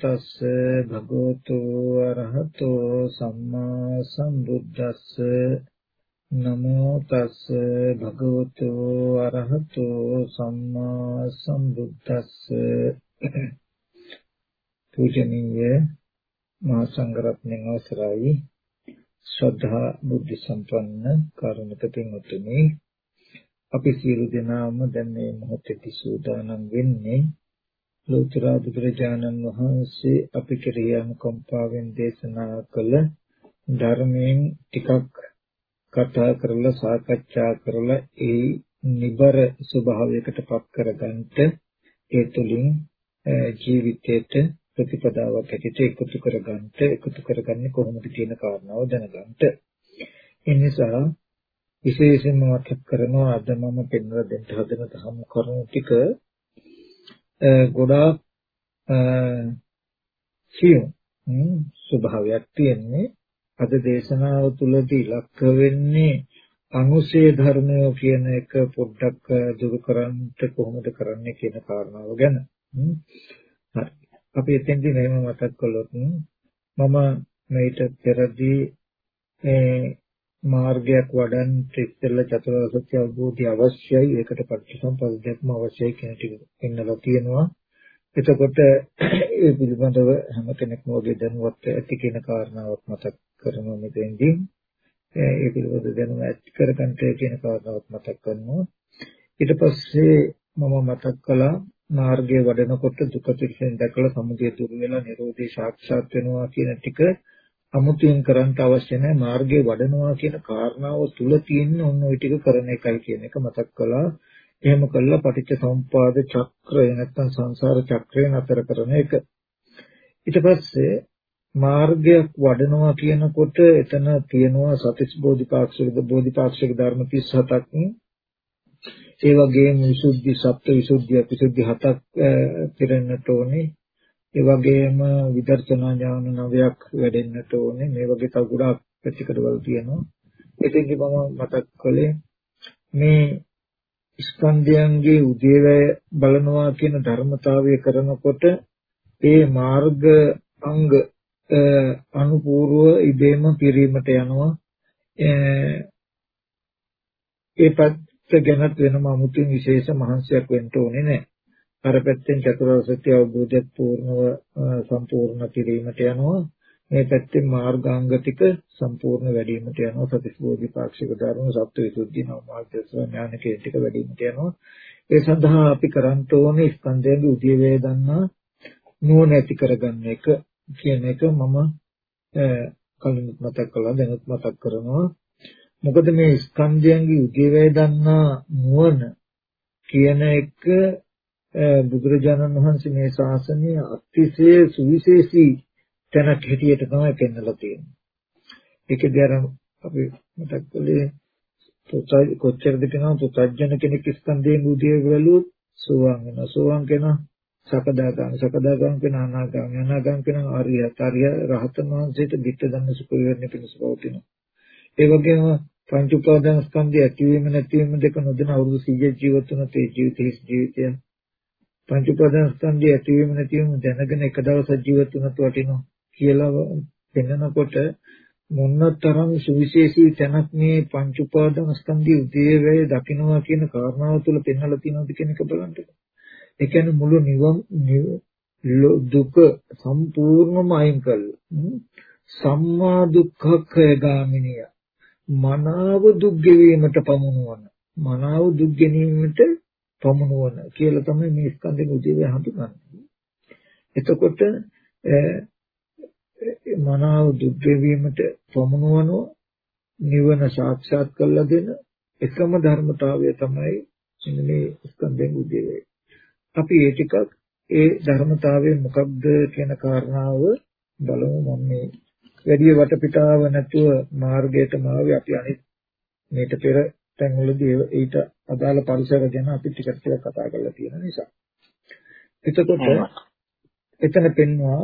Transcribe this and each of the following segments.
තස්ස භගවතු අරහතෝ සම්මා සම්බුද්දස්ස. නමෝ තස්ස භගවතු අරහතෝ සම්මා සම්බුද්දස්ස. පූජනීය මහා සංඝරත්නයන් අවසරයි. ශ්‍රද්ධා බුද්ධ සම්පන්න කාරුණික පින්වත්නි අපි සියලු දෙනාම දැන් මේ මොහොතේදී සූදානම් වෙන්නේ ලෝතර බුදුරජාණන් වහන්සේ අපි කෙරෙහි අනුකම්පාවෙන් දේශනා කළ ධර්මයෙන් ටිකක් කතා කරලා සාකච්ඡා කරලා ඒ නිබර ස්වභාවයකට පත් කරගන්නට ඒ තුලින් ජීවිතයට ප්‍රතිපදාවක් හැටියට එකතු කරගන්නට එකතු කරගන්නේ කොහොමද කියන කාරණාව දැනගන්නට. ඒ නිසා විශේෂයෙන්ම මතක් කරනවා අද මම පෙන්වලා දෙන්න හදන තහම කරුණු ටික ගොඩාක් සියුම් ස්වභාවයක් තියෙන්නේ අද දේශනාව තුළදී ඉලක්ක වෙන්නේ අනුසේ ධර්මය කියන එක පොඩ්ඩක් දුරු කරන්නට කොහොමද කරන්නේ කියන කාරණාව ගැන. හරි. අපි එතෙන්දී මෙහෙම මතක් කළොත් මම මේිට පෙරදී මේ මාර්ගයක් වඩන්න ඉස්සෙල්ලා චතුරාර්ය සත්‍ය අවබෝධය අවශ්‍යයි. ඒකට පටිසම්පදායක්ම අවශ්‍යයි කියන ටික පෙන්නලා තියෙනවා. එතකොට ඒ පිළිබඳව හැම කෙනෙක්ම වගේ දැනුවත් ඇති කියන කාරණාවක් මතක් කරනවා මෙතෙන්දී. ඒ පිළිබඳව දැනුම ඇති කරගන්න කියන කාරණාවක් මතක් කරනවා. ඊට පස්සේ මම මතක් කළා මාර්ගයේ වඩනකොට දුක පිළිසෙන් දැකලා සමුදය දුරු වෙලා නිරෝධය සාක්ෂාත් වෙනවා කියන ටික අමුතුවෙන් කරන්න අවශ්‍ය නැහැ. මාර්ගයේ වඩනවා කියන කාරණාව තුල තියෙන ඔන්න ওই ටික කරන එකයි කියන එක මතක් කළා. එහෙම කළා පටිච්ච සමුප්පාද චක්‍රය නැත්තම් සංසාර චක්‍රය නතර කරන එක. ඊට පස්සේ මාර්ගයක් වඩනවා කියනකොට එතන තියෙනවා සතිස් බෝධිපාක්ෂික බෝධිපාක්ෂික ධර්ම 37ක් ඒ වගේම විසුද්ධි සත්‍ය විසුද්ධිය විසුද්ධි හතක් පිරෙන්නට ඕනේ. ඒ වගේම විදර්ශනා ඥාන නවයක් වැඩෙන්නට ඕනේ. මේ වගේ තව ගොඩාක් පැතිකඩවල තියෙනවා. ඉතින්දි මම මතක් කළේ මේ ස්කන්ධයන්ගේ උදේවැය බලනවා කියන ධර්මතාවය කරනකොට ඒ මාර්ග අංග අනුපූර්ව ඉබේම පිරීමට යනවා ඒ ගැනත් වෙනම අමුතුවෙන් විශේෂ මහන්සියක් වෙන්න ඕනේ නැහැ. අර පැත්තෙන් චතුරාර්ය සත්‍ය අවබෝධය පූර්ණව සම්පූර්ණ කිරීමට යනවා. මේ පැත්තෙන් මාර්ගාංග ටික සම්පූර්ණ වැඩිවීමට යනවා. සතිස්බෝධි පාක්ෂික ධර්ම සත්‍ය විසුද්ධි නවමාර්ගස්ව ඥාන කියන ටික වැඩිවීමට යනවා. ඒ සඳහා අපි කරන්න ඕනේ ස්කන්ධයන්ගේ උදේ වේදන්නා නුවණ ඇති කරගන්න එක කියන එක මම කලින් මතක් කළා දැනුත් මතක් කරනවා මොකද මේ ස්කන්ධයන්ගේ උදේවැය දන්නා නුවණ කියන එක බුදුරජාණන් වහන්සේ මේ ශාසනය අතිශය සුවිශේෂී තැනක් හැටියට තමයි පෙන්වලා තියෙන්නේ. ඒකදී අර අපි මතක් කළේ කොච්චරද කියනවා පුතඥ කෙනෙක් ස්කන්ධයෙන් උදේ වැළුවොත් සෝවාන් වෙනවා. සෝවාන් කෙනා සකදාගාම සකදාගාම කෙන අනාගාම අනාගාම කෙන ආර්යයත් ආර්ය රහතන් වහන්සේට පිට දන්න සුඛ විවරණ පිණිස පවතිනවා. ඒ වගේම පංච උපාදාන ස්කන්ධය ඇතිවීම නැතිවීම දෙක නොදැන අවුරුදු 100 ජීවත් වුණත් ඒ ජීවිතේ ජීවිතය පංච උපාදාන ස්කන්ධය ඇතිවීම නැතිවීම දැනගෙන එක දවසක් ජීවත් වුණත් වටිනවා කියලා පෙන්නකොට මොනතරම් සුවිශේෂී තැනක් මේ පංච උපාදාන ස්කන්ධය උදේවැය දකින්නවා කියන කාරණාව තුළ පෙන්වලා තියෙනවද කියන එක බලන්න. ඒ කියන්නේ මුළු නිවන් දුක සම්පූර්ණම අයින් කළා. සම්මා දුක්ඛය ගාමිනිය මනාව දුක් ගෙවීමට පමුණුවන මනාව දුක් ගැනීමට පමුණුවන කියලා තමයි මේ ස්කන්ධෙක උදේවය හඳුනන්නේ. එතකොට මනාව දුක් ගෙවීමට පමුණුවන නිවන සාක්ෂාත් කරලා දෙන එකම ධර්මතාවය තමයි මේ ස්කන්ධෙක උදේවය. අපි ඒ ටිකක් ඒ ධර්මතාවය මොකක්ද කියන කාරණාව බලමු මම මේ වැඩි වටපිටාව නැතුව මාර්ගයටම ආවේ අපි අනිත් මේට පෙර තැන්වලදී ඊට අදාළ පරිසර ගැන අපි ටික ටික කතා කරලා තියෙන නිසා. එතකොට එතන පෙන්වනවා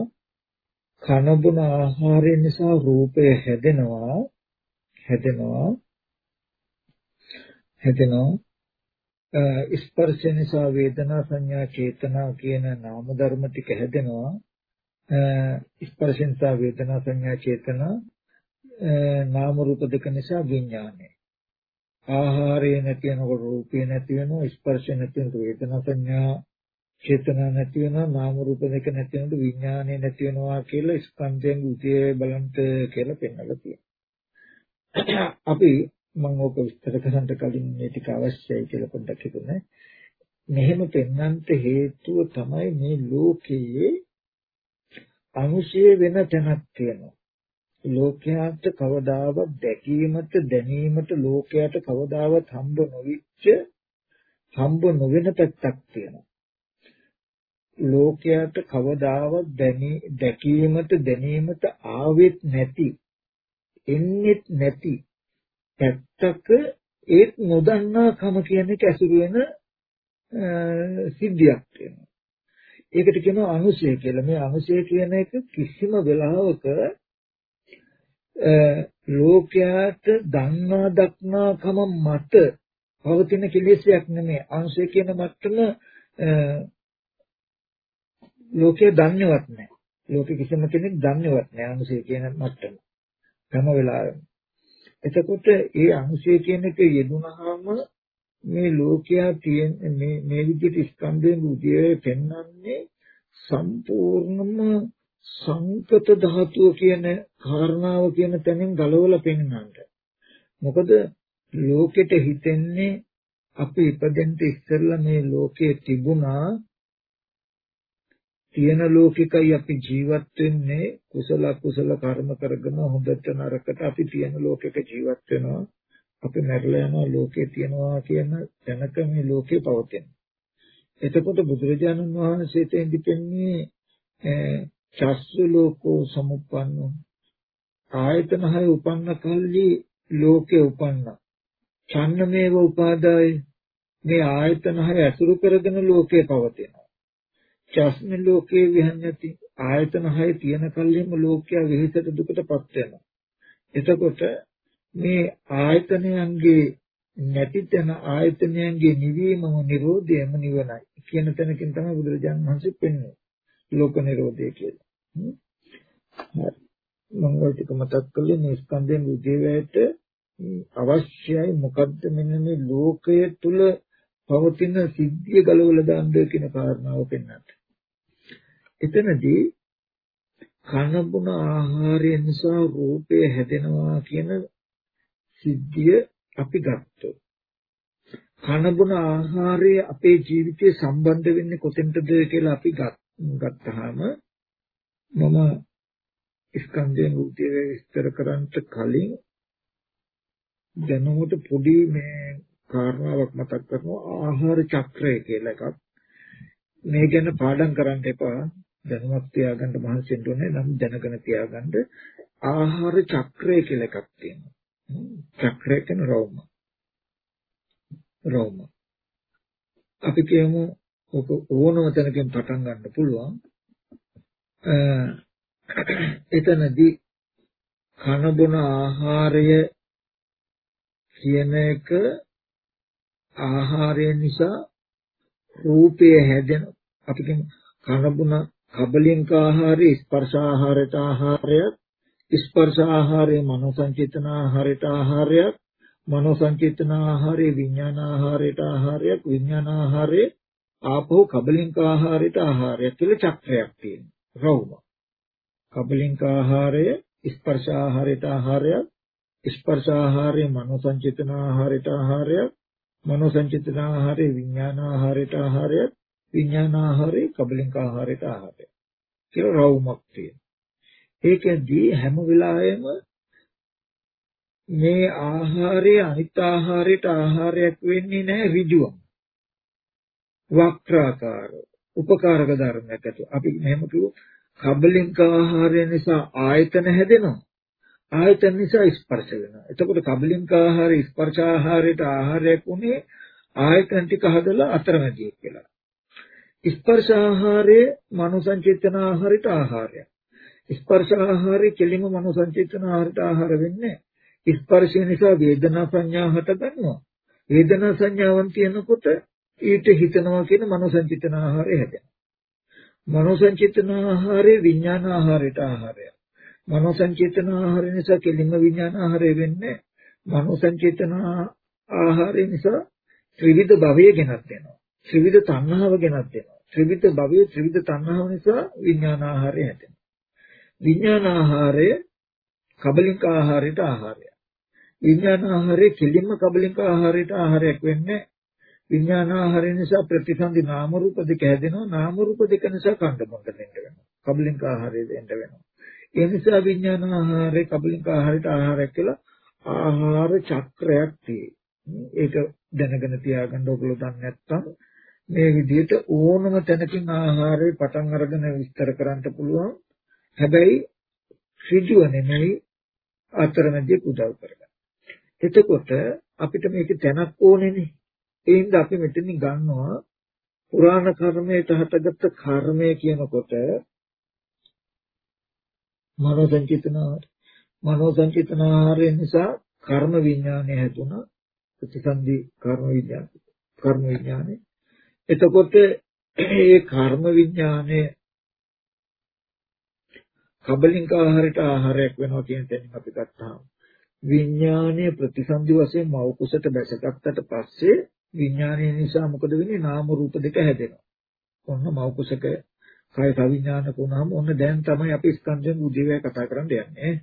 කනබුන ආහාරය නිසා රූපය හැදෙනවා හැදෙනවා හැදෙනවා. ස්පර්ශ නිසා වේදනා සංඥා චේතනා කියන නාම ධර්ම ටික හැදෙනවා. ස්පර්ශ නිසා වේදනා සංඥා චේතනා. නාම රූප දෙක නිසා විඥානය ආහාරය නැති වෙනකොට රූපය නැති වෙනවා ස්පර්ශ නැති වෙනකොට වේදනා සංඥා චේතනා නැති වෙනවා නාම රූප දෙක නැති වෙනකොට විඥානය නැති වෙනවා කියලා ස්කන්ධයෙන් උදේ බලන්ට කියලා පෙන්වලා තියෙනවා අපි මම ඕක විස්තර කරන්න කලින් මේ ටික අවශ්‍යයි කියලා පොඩ්ඩක් හිතුනේ. මෙහෙම පෙන්වන්නට හේතුව තමයි මේ ලෝකයේ අනුශය වෙන තැනක් තියෙනවා. ලෝකයාට කවදාවත් දැකීමට දැනීමට ලෝකයාට කවදාවත් හම්බ නොවිච්ච හම්බ නොවන පැත්තක් තියෙනවා. ලෝකයාට කවදාවත් දැකීමට දැනීමට ආවෙත් නැති එන්නේත් නැති පැත්තක ඒත් නොදන්නා කම කියන එක ඇසුරු වෙන සිද්ධියක් වෙනවා. ඒකට කියනවා අනුසය කියලා. මේ අනුසය කියන එක කිසිම වෙලාවක ලෝකයාට දන්නා දක්නා කම මත පවතින කෙලෙසයක් නෙමෙයි. අනුසය කියන මට්ටම ලෝකයේ දන්නේවත් නැහැ. ලෝකෙ කිසිම කෙනෙක් දන්නේවත් නැහැ අනුසය කියන මට්ටම. හැම වෙලාවෙම එතකොට ඒ අංශය කියන එක යෙදුනහම මේ ලෝකයා තියෙන මේ මේ විදිහට ස්කන්ධයෙන් උදේ පෙන්වන්නේ සම්පූර්ණම සංකත ධාතුව කියන කාරණාව කියන තැනින් ගලවලා පෙන්වන්නට. මොකද ලෝකෙට හිතෙන්නේ අපි ඉපදෙන්න ඉස්සෙල්ලා මේ ලෝකේ තිබුණා තියෙන ලෝකිකයි අපි ජීවත් වෙන්නේ කුසල කුසල කර්ම කරගෙන හොඳට නරකට අපි තියෙන ලෝකෙක ජීවත් වෙනවා අපි මැරලා යනවා ලෝකේ තියනවා කියන දැනක මේ ලෝකේ පවතින. එතකොට බුදුරජාණන් වහන්සේට ඉඳිපෙන්නේ චස්සු ලෝකෝ සමුප්පන්නෝ ආයතන හය උපන්න කල්ලි ලෝකේ උපන්න. ඡන්නමේව උපාදාය මේ ආයතන හය ඇසුරු කරගෙන ලෝකේ පවතිනවා. චස්මි ලෝකේ විහඤ්ඤති ආයතන හය තියෙන කල්හිම ලෝකයා විහිසට දුකටපත් වෙනවා. එතකොට මේ ආයතනයන්ගේ නැති තැන ආයතනයන්ගේ නිවීමම නිරෝධයම නිවනයි කියන තැනකින් තමයි බුදුරජාණන් වහන්සේ පෙන්වන්නේ ලෝක නිරෝධය කියලා. හරි. මම ඔය ටික මතක් කළේ මේ ස්කන්ධයෙන් උදේවැයට අවශ්‍යයි මොකද්ද මෙන්න මේ ලෝකය තුල පවතින සිද්ධිය ගලවලා දාන්න කියන කාරණාව පෙන්වන්නට. එතනදී කන බොන ආහාරය නිසා රූපය හැදෙනවා කියන සිද්ධිය අපි ගත්තොත් කන බොන ආහාරය අපේ ජීවිතේ සම්බන්ධ වෙන්නේ කොතෙන්ටද කියලා අපි ගත්තාම මම ස්කන්ධයෙන් රූපය විස්තර කරන්නට කලින් දැනුමට පොඩි මේ කාරණාවක් මතක් කරනවා. ආහාර චක්‍රය කියලා එකක්. මේ ගැන පාඩම් කරන්න එපා. දැනුමක් තියාගන්න මහන්සි වෙන්න ඕනේ. නම් දැනගෙන තියාගන්න. ආහාර චක්‍රය කියලා එකක් තියෙනවා. චක්‍රය කියන රෝම රෝම අපි කියමු ඔක ඕනම තැනකින් පටන් ගන්න පුළුවන්. එතනදී කන බොන ආහාරය කියන එක ආහාරය නිසා රූපය හැදෙන අපි කියමු කන බොන කබලින්ක ආහාරය ස්පර්ශ ආහාරයට ආහාරයක් ස්පර්ශ ආහාරය මනෝ සංචේතන ආහාරයට ආහාරයක් මනෝ සංචේතන ආහාරය විඥාන ආහාරයට ආහාරයක් විඥාන ආහාරය ආපෝ කබලින්ක ආහාරයට ආහාරයක් කියලා චක්‍රයක් තියෙනවා රවුම කබලින්ක ආහාරය ස්පර්ශ ආහාරයට ආහාරයක් ස්පර්ශ ආහාරය මනෝ සංචේතන ආහාරයට ආහාරයක් මනෝ සංචේතන ආහාරය විඥාන ආහාරයට ආහාරයක් විඥාන ආහාරේ කබලින්ක ආහාරයට ආහාරය කියලා රවුමක් තියෙනවා. ඒකෙදී හැම වෙලාවෙම මේ ආහාරය අනිත් ආහාරයට ආහාරයක් වෙන්නේ නැහැ ඍජුවම. වක්‍රාකාර උපකාරක ධර්මයක් ඇති. අපි මෙහෙම කිව්වොත් කබලින්ක ආහාරය නිසා ආයතන හැදෙනවා. ආයතන නිසා ස්පර්ශ වෙනවා. එතකොට කබලින්ක ආහාරය ස්පර්ශ ආහාරයට ආහාරයක් උනේ ආයතන ටික හදලා අතරමැදි කියලා. ස්පර්ශ ආහාරයේ මනෝ සංචේතන ආහාරයට ආහාරයක්. ස්පර්ශ ආහාරයේ කෙලින්ම මනෝ සංචේතන ආහාරයට ආහාර වෙන්නේ ස්පර්ශය නිසා වේදනා සංඥා හට ගන්නවා. වේදනා සංඥාවන් තියෙනකොට ඊට හිතනවා කියන මනෝසංචිතන ආහාරය හැදෙනවා. මනෝසංචිතන ආහාරය විඥාන ආහාරයට ආහාරය. මනෝසංචිතන ආහාරය නිසා කෙලින්ම විඥාන ආහාරය වෙන්නේ. මනෝසංචිතන ආහාරය නිසා ත්‍රිවිධ භවය ගෙනත් වෙනවා. ත්‍රිවිධ තණ්හාව ගෙනත් වෙනවා. ත්‍රිවිධ භවය ත්‍රිවිධ තණ්හාව නිසා විඥාන ආහාරය හැදෙනවා. විඥාන ආහාරය කබලික ආහාරයට ආහාරය. විඥාන ආහාරය කෙලින්ම කබලික ආහාරයට ආහාරයක් වෙන්නේ විඥාන ආහාරය නිසා ප්‍රතිසන්දි නාම රූප දෙක හැදෙනවා. නාම රූප දෙක නිසා කණ්ඩ මොකද දෙන්න වෙනවා? කබලික ආහාරය දෙන්න වෙනවා. ඒ නිසා විඥාන ආහාරය කබලික ආහාරයට ආහාරයක් කියලා ආහාර චක්‍රයක් තියෙයි. ඒක දැනගෙන තියාගන්න ඕගොල්ලෝ දන්නේ නැත්නම් මේ විදිහට ඕනම තැනකින් ආහාරය පටන් අරගෙන විස්තර කරන්න පුළුවන්. හැබැයි ඍජුව නෙමෙයි අතරමැදි උදව් කරගන්න. එතකොට අපිට මේක තැනක් ඕනේනේ. ඒ හින්දා අපි මෙතනින් ගන්නවා පුරාණ කර්මයට හටගත්ත කර්මය කියනකොට මනෝ සංචිතනාර මනෝ සංචිතනාරය නිසා කර්ම විඥානය හැදුනා ප්‍රතිසන්දි කර්ම විඥාන කර්ම විඥානේ එතකොට මේ කර්ම විඥානය කබලින්ක ආහාරයට ආහාරයක් වෙනවා කියන තැනින් අපි ගත්තාම විඥානයේ ප්‍රතිසන්දි වශයෙන් මව කුසට බැසගත්තට පස්සේ විඥානය නිසා මොකද වෙන්නේ නාම රූප දෙක හැදෙනවා. ඔන්න මව කුසක කාය සවිඥානික වුණාම ඔන්න දැන් තමයි අපි ස්කන්ධයෙන් උදේවැය කතා කරන්න යන්නේ.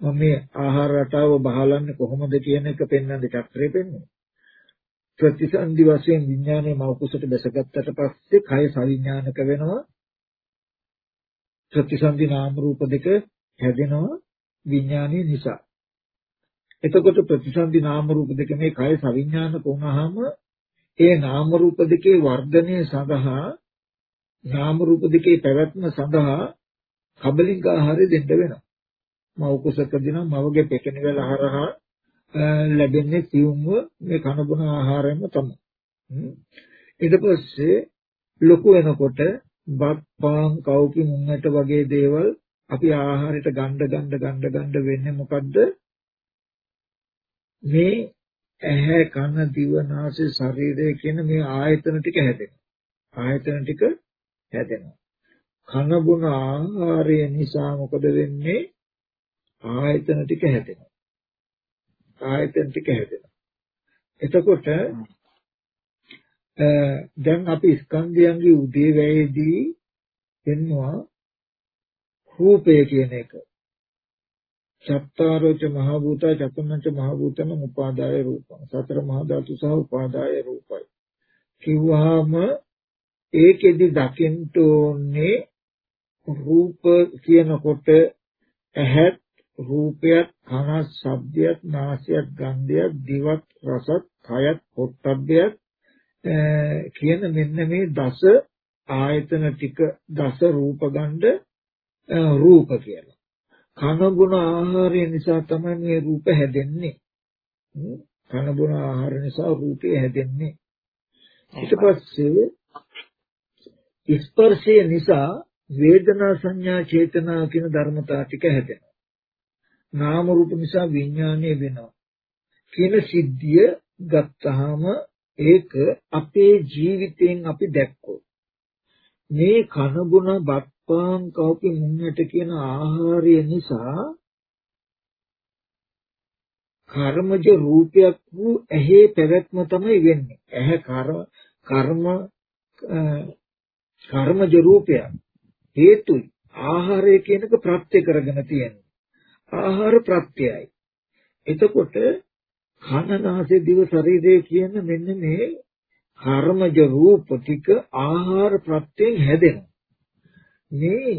මම මේ ආහාර රටාව බහලන්නේ කොහොමද කියන එක පෙන්වන්න චක්‍රේ පෙන්වන්නේ. ප්‍රතිසන්දි වශයෙන් විඥානයේ මව කුසට බැසගත්තට පස්සේ කය සවිඥානික වෙනවා. ප්‍රතිසන්දි නාම රූප දෙක හැදෙනවා විඥානයේ නිසා. එතකොට ප්‍රතිසන්දි නාම රූප දෙක මේ කය සවිඥානික වුණාම ඒ නාම රූප දෙකේ වර්ධනය සඳහා නාම රූප දෙකේ පැවැත්ම සඳහා කබලින්ක ආහාරය දෙන්න වෙනවා. මව කුසකදී නම් මවගේ පෙකෙනවල ආහාරහා ලැබෙන්නේ සියුම්ව මේ කන බොන ආහාරයෙන්ම තමයි. ඊට පස්සේ ලොකු වෙනකොට බත් පාන් කව්පි මුංගට වගේ දේවල් අපි ආහාරයට ගන්න ගන්න ගන්න ගන්න වෙන්නේ මොකද්ද? මේ ඇහැ කන දිව නාසය ශරීරය කියන මේ ආයතන ටික හැදෙනවා. ආයතන ටික හැදෙනවා. කන බොන ආහාරය නිසා මොකද වෙන්නේ? ආයතන ටික හැදෙනවා. ආයතන ටික හැදෙනවා. එතකොට දැන් අපි ස්කන්ධයන්ගේ උදේවැයේදී පෙන්වුවා රූපය කියන එක. චත්තාරෝච මහ භූතා චතුර්ණච මහ භූතන උපාදාය රූපං. සතර මහා ධාතු සහ උපාදාය රූපයි. කිව්වහම ඒකෙදි දකින්න ඕනේ රූප කියනකොට ඇහත් රූපයත් කනත් ශබ්දයත් නාසයත් ගන්ධයත් දිවත් රසත් කයත් පොට්ටබ්බයත් කියන මෙන්න මේ දස ආයතන ටික දස රූප ගණ්ඩ රූප කියලා. කන බොන ආහාරය නිසා තමයි මේ රූප හැදෙන්නේ. කන බොන ආහාර නිසා රූපය හැදෙන්නේ. ඊට පස්සේ ස්පර්ශය නිසා වේදනා සංඥා චේතනා කියන ධර්මතා ටික හැදෙනවා. නාම රූප නිසා විඥානය වෙනවා. කියන සිද්ධිය ගත්තාම ඒක අපේ ජීවිතයෙන් අපි දැක්කොත් මේ කනබුන බත්පාන් කවුපි මුන්නට කියන ආහාරය නිසා කර්මජ රූපයක් වූ ඇහි පැවැත්ම තමයි වෙන්නේ. ඇහැ කර්ම කර්මජ රූපයක් හේතුයි. ආහාරය කියනක ප්‍රත්‍ය කරගෙන තියෙනවා. ආහාර ප්‍රත්‍යයයි. එතකොට කනනාසය දිව ශරීරය කියන මෙන්න මේ කර්මජ රූප ටික ආහාර ප්‍රත්‍යයෙන් හැදෙනවා. මේ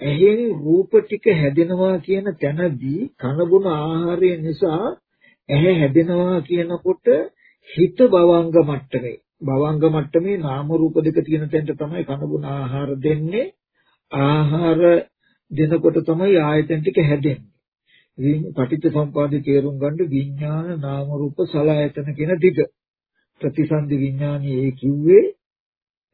ඇහෙන් රූප ටික හැදෙනවා කියන තැනදී කනබුන ආහාරය නිසා ඇහැ හැදෙනවා කියනකොට හිත භවංග මට්ටමේ. භවංග මට්ටමේ නාම රූප දෙක තියෙන තැනට තමයි කනබුන ආහාර දෙන්නේ. ආහාර දෙනකොට තමයි ආයතන ටික හැදෙන්නේ. පටිච්ච සම්පදාය තේරුම් ගන්න විඥාන නාම රූප සලආයතන කියන දිග ප්‍රතිසන්දි විඥානී ඒ කිව්වේ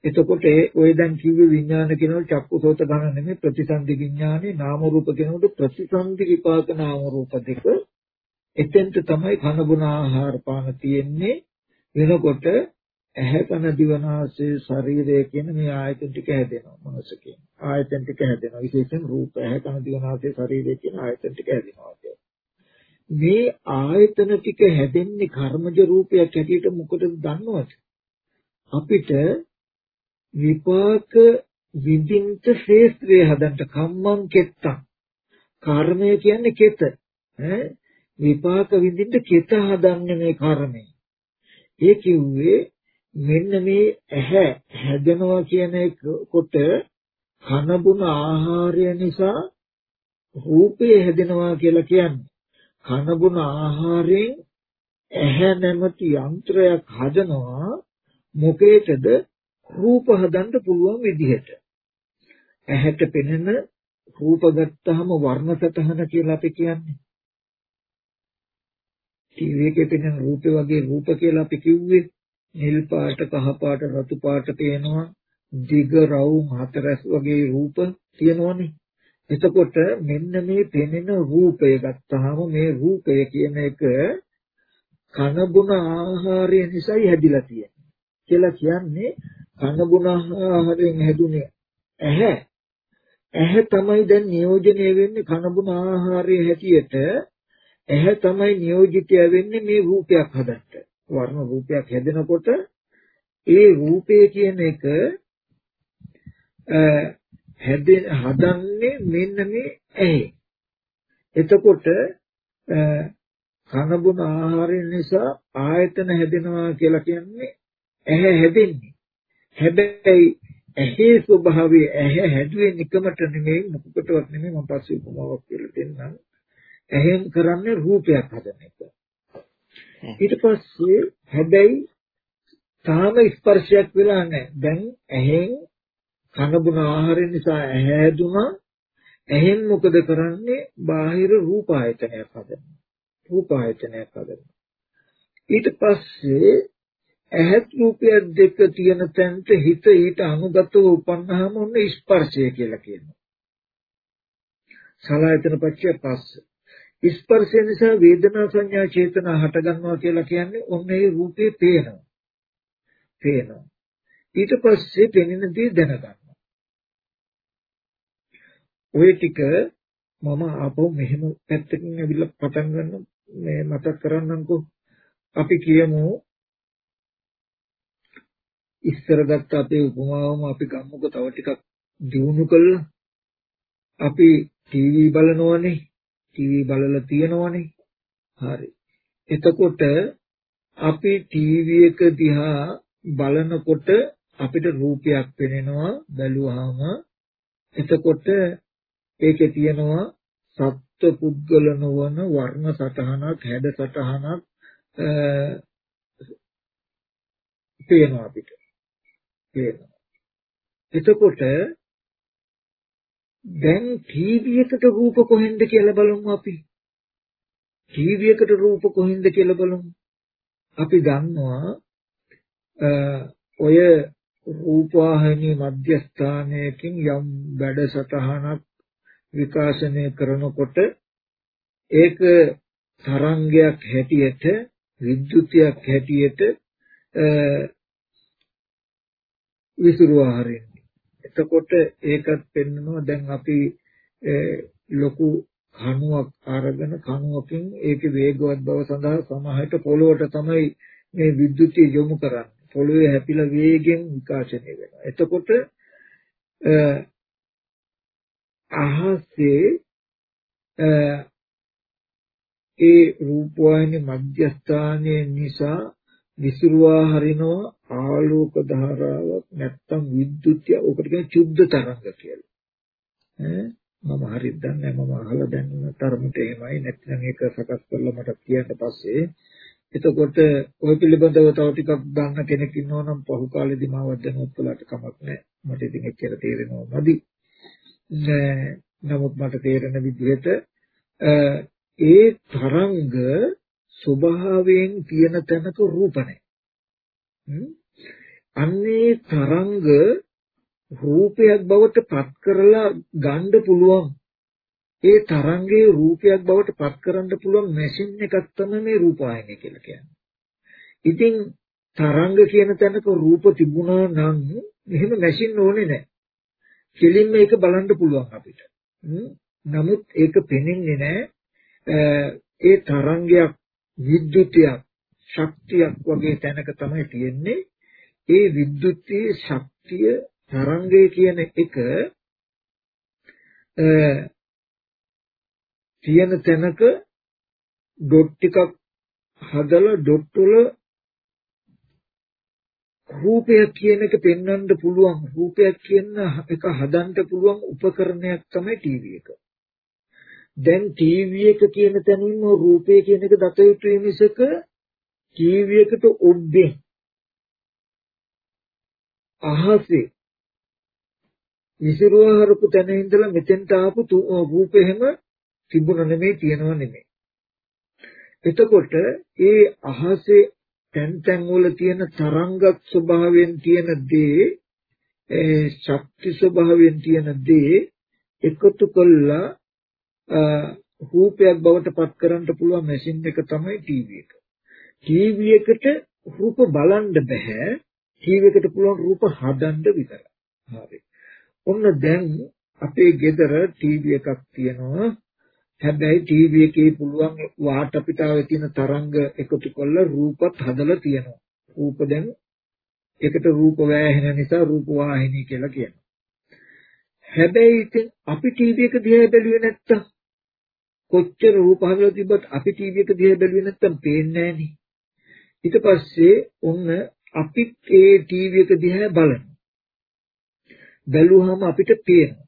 එතකොට ඒ ඔය දැන් කිව්වේ විඥාන කියනකොට චක්කුසෝත ගන්න නෙමෙයි ප්‍රතිසන්දි විඥානේ නාම රූප කියනකොට ප්‍රතිසන්දි විපාක නාම රූප දෙක එතෙන්ට තමයි කනබුන ආහාර පාන තියෙන්නේ. වෙනකොට ඇහැ කන දිවනාසය ශරීරය කියන මේ ආයතන ටික හැදෙනවා මනස කියන ආයතන ටික හැදෙනවා. විශේෂයෙන් රූප ඇහැ කන දිවනාසය ශරීරය කියන ආයතන ටික හැදෙනවා මේ ආයතන ටික හැදෙන්නේ කර්මජ රූපයක් හැටියට මොකටද දන්නවද? අපිට විපාක විඳින්ත ශේස්ත්‍රය හදන්න කම්මං කෙත්තං. කර්මය කියන්නේ කෙත. ඈ? විපාක විඳින්න කෙත හදන්නේ මේ කර්මය. ඒ කිව්වේ මෙන්න මේ ඇහැ හැදෙනවා කියන කොට කන බුන ආහාරය නිසා රූපය හැදෙනවා කියලා කියන්නේ. කන බුන ආහාරයෙන් ඇහැ නැමැති යන්ත්‍රයක් හදනවා. මොකේද රූප හදන්න පුළුවන් විදිහට. ඇහැට පෙනෙන රූප ගත්තාම වර්ණ සතහන කියලා අපි කියන්නේ. ටීවී එකේ පෙනෙන රූපේ වගේ රූප කියලා අපි කිව්වේ. නිල් පාට කහ පාට රතු පාට පේනවා. දිග රවුම් හතරස් වගේ රූප තියෙනවනේ. එතකොට මෙන්න මේ පෙනෙන රූපය ගත්තාම මේ රූපය කියන එක කන බොන ආහාරය නිසායි හැදිලා තියෙන්නේ. කියලා කියන්නේ කන බොන ආහාරයෙන් හැදුනේ ඇහැ ඇහැ තමයි දැන් නියෝජනය වෙන්නේ කන බොන ආහාරයේ හැටියට ඇහැ තමයි නියෝජිතය වෙන්නේ මේ රූපයක් හදන්න. වර්ණ රූපයක් හැදෙනකොට ඒ රූපය කියන එක හැදෙන හදන්නේ මෙන්න මේ ඇහි. එතකොට කන බොන ආහාරය නිසා ආයතන හැදෙනවා කියලා කියන්නේ ඇහැ හැදෙන්නේ. හැබැයි ඇහි ස්වභාවය ඇහැ හැදුවේ නිකමට නෙමෙයි මොකකටවත් නෙමෙයි මම පස්සේ උපමාවක් කියලා දෙන්නම්. ඇහෙන් කරන්නේ රූපයක් හදන එක. ඊට පස්සේ හැබැයි තාම ස්පර්ශයක් වෙලා නැහැ. දැන් ඇහෙන් කන බුන ආහාරය නිසා ඇහැ හැදුනා. ඇහෙන් මොකද කරන්නේ? බාහිර රූප ආයතනයක් හදනවා. රූප ආයතනයක් හදනවා. ඊට පස්සේ ඇහත් රූපය දෙක තියෙන තැනට හිත ඊට අනුගතව උපන්නාම ඔන්න ස්පර්ශය කියලා කියනවා. සලආයතන පච්චය පස්ස. ස්පර්ශය නිසා වේදනා සංඥා චේතනා හට ගන්නවා කියලා කියන්නේ ඔන්න ඒ රූපේ පේනවා. පේනවා. ඊට පස්සේ පෙනෙන දේ දැනගන්නවා. ওই ටික මම ආපහු මෙහෙම පැත්තකින් ඇවිල්ලා පටන් ගන්න මේ මතක් කරන්නම්කෝ. අපි කියමු ඉස්සර ගත්ත අපේ උපමාවම අපි ගමුකෝ තව ටිකක් දියුණු කළා. අපි ටීවී බලනවනේ ටීවී බලලා තියෙනවනේ. හරි. එතකොට අපි ටීවී එක දිහා බලනකොට අපිට රූපයක් පෙනෙනවා බැලුවාම එතකොට ඒකේ තියෙනවා සත්ව පුද්ගල නොවන වර්ණ සටහනක් හැඩ සටහනක් පේනවා අපිට පේනවා එතකොට දැන් ටීවී එකට රූප කොහෙන්ද කියලා බලමු අපි. ටීවී එකට රූප කොහෙන්ද කියලා බලමු. අපි දන්නවා ඔය රූපවාහිනී මධ්‍යස්ථානයකින් යම් වැඩසටහනක් විකාශනය කරනකොට ඒක තරංගයක් හැටියට විද්‍යුතයක් හැටියට විසිරුවා හරින්න. එතකොට ඒකත් පෙන්නනවා දැන් අපි ලොකු කණුවක් අරගෙන කණුවකින් ඒකේ වේගවත් බව සඳහා සමහරට පොළොවට තමයි මේ විද්‍යුතිය යොමු කරන්නේ. පොළොවේ හැපිලා වේගෙන් විකාශනය වෙනවා. එතකොට අහසේ ඒ රූපවාහිනී මධ්‍යස්ථානයේ නිසා විසිරුවා හරිනවා ආලෝක ධාරාවක් නැත්තම් විද්‍යුත්ය ඔකට කියන චුද්ධ තරංග කියලා. ඈ? මම හරියට දන්නේ මම අහලා දැනන තරමට එහෙමයි. නැත්නම් ඒක සකස් කරලා මට කියන්න පස්සේ. එතකොට ওই පිළිබඳව තව ටිකක් දන්න කෙනෙක් ඉන්නවා නම් පහු කාලෙදි මාවත් දැනුවත් කළාට කමක් නැහැ. මට ඉතින් එච්චර තේරෙනවා මදි. නමුත් මට තේරෙන විදිහට ඒ තරංග ස්වභාවයෙන් තියෙන තැනක රූප අන්නේ තරංග රූපයක් බවට පත් කරලා ගන්න පුළුවන් ඒ තරංගයේ රූපයක් බවට පත් කරන්න පුළුවන් මැෂින් එකක් තමයි මේ රූපවාහිනිය කියලා කියන්නේ. ඉතින් තරංග කියන තැනක රූප තිබුණා නම් එහෙම මැෂින් ඕනේ නැහැ. කෙලින්ම ඒක බලන්න පුළුවන් අපිට. නමුත් ඒක පෙනෙන්නේ නැහැ. ඒ තරංගයක් විද්‍යුතයක් ශක්තියක් වගේ තැනක තමයි තියෙන්නේ. ඒ විද්‍යුතයේ ශක්තිය තරංගය කියන එක තියෙන තැනක ඩොට් ටිකක් හදලා ඩොට් වල රූපයක් කියන එක පෙන්වන්න පුළුවන් රූපයක් කියන එක හදන්න පුළුවන් උපකරණයක් තමයි ටීවී එක. දැන් ටීවී එක කියන තැනින්ම රූපය කියන එක දත යුතුයි මිසක ටීවී එකට ඔබ්බෙන් අහසේ විසිරුවා හරපු තැන ඉඳලා මෙතෙන්ට ආපු රූප එහෙම තිබුණ නෙමෙයි තියෙනව නෙමෙයි. එතකොට ඒ අහසේ තැන් තැන් වල තියෙන තරංගක් ස්වභාවයෙන් තියෙන දේ ඒ ශක්ති ස්වභාවයෙන් තියෙන දේ එකතු කළා රූපයක් බවට පත් කරන්න පුළුවන් මැෂින් එක තමයි ටීවී එක. ටීවී එකට රූප බලන්න බෑ. ටීවී එකට පුළුවන් රූප හදන්න විතරයි. හරි. ඔන්න දැන් අපේ ගෙදර ටීවී එකක් තියෙනවා. හැබැයි ටීවී එකේ පුළුවන් වාට පිටාවේ තියෙන තරංග එකතු කරලා රූපත් හදලා තියෙනවා. රූප දැන් ඒකට රූප වෑහෙන නිසා රූප වාහිනී කියලා කියනවා. හැබැයි ඉතින් අපි ටීවී එක දිහා බැලුවේ නැත්තම් කොච්චර රූප හදලා තිබ්බත් අපි ටීවී එක දිහා බැලුවේ නැත්තම් පේන්නේ නැහනේ. ඊට පස්සේ ඔන්න අපි ඒ ටීවී එක දිහා බලනවා. බැලුවාම අපිට පේනවා.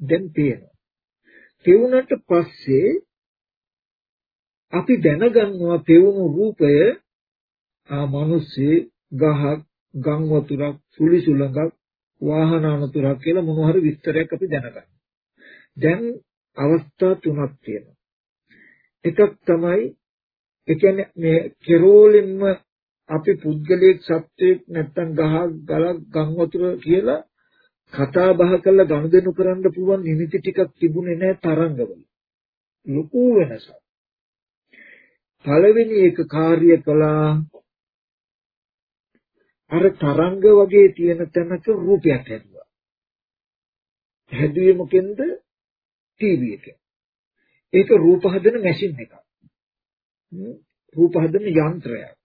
දැන් පේනවා. පෙවුනට පස්සේ අපි දැනගන්නවා පෙවුණු රූපය ආ මිනිස්සේ ගහක් ගම් වතුරක් සුලි සුලඟක් වාහන අනතුරක් කියලා මොන හරි විස්තරයක් අපි දැනගන්නවා. දැන් අවස්ථා තුනක් තියෙනවා. එකක් තමයි ඒ කියන්නේ මේ කෙරෝලින්ම අපි පුද්ගලික සත්‍යයක් නැත්තම් ගහක් ගලක් ගම් වතුර කියලා කතා බහ කරලා ගනුදෙනු කරන්න පුළුවන් නිමිති ටිකක් තිබුණේ නැහැ තරංගවල. ලොකු වෙනසක්. පළවෙනි එක කාර්ය කළා අර තරංග වගේ තියෙන තැනක රූපයක් හැදුවා. හැදුවේ මොකෙන්ද? ටීවී එකෙන්. ඒක රූප හදන මැෂින් එකක්. රූප හදන යන්ත්‍රයක්.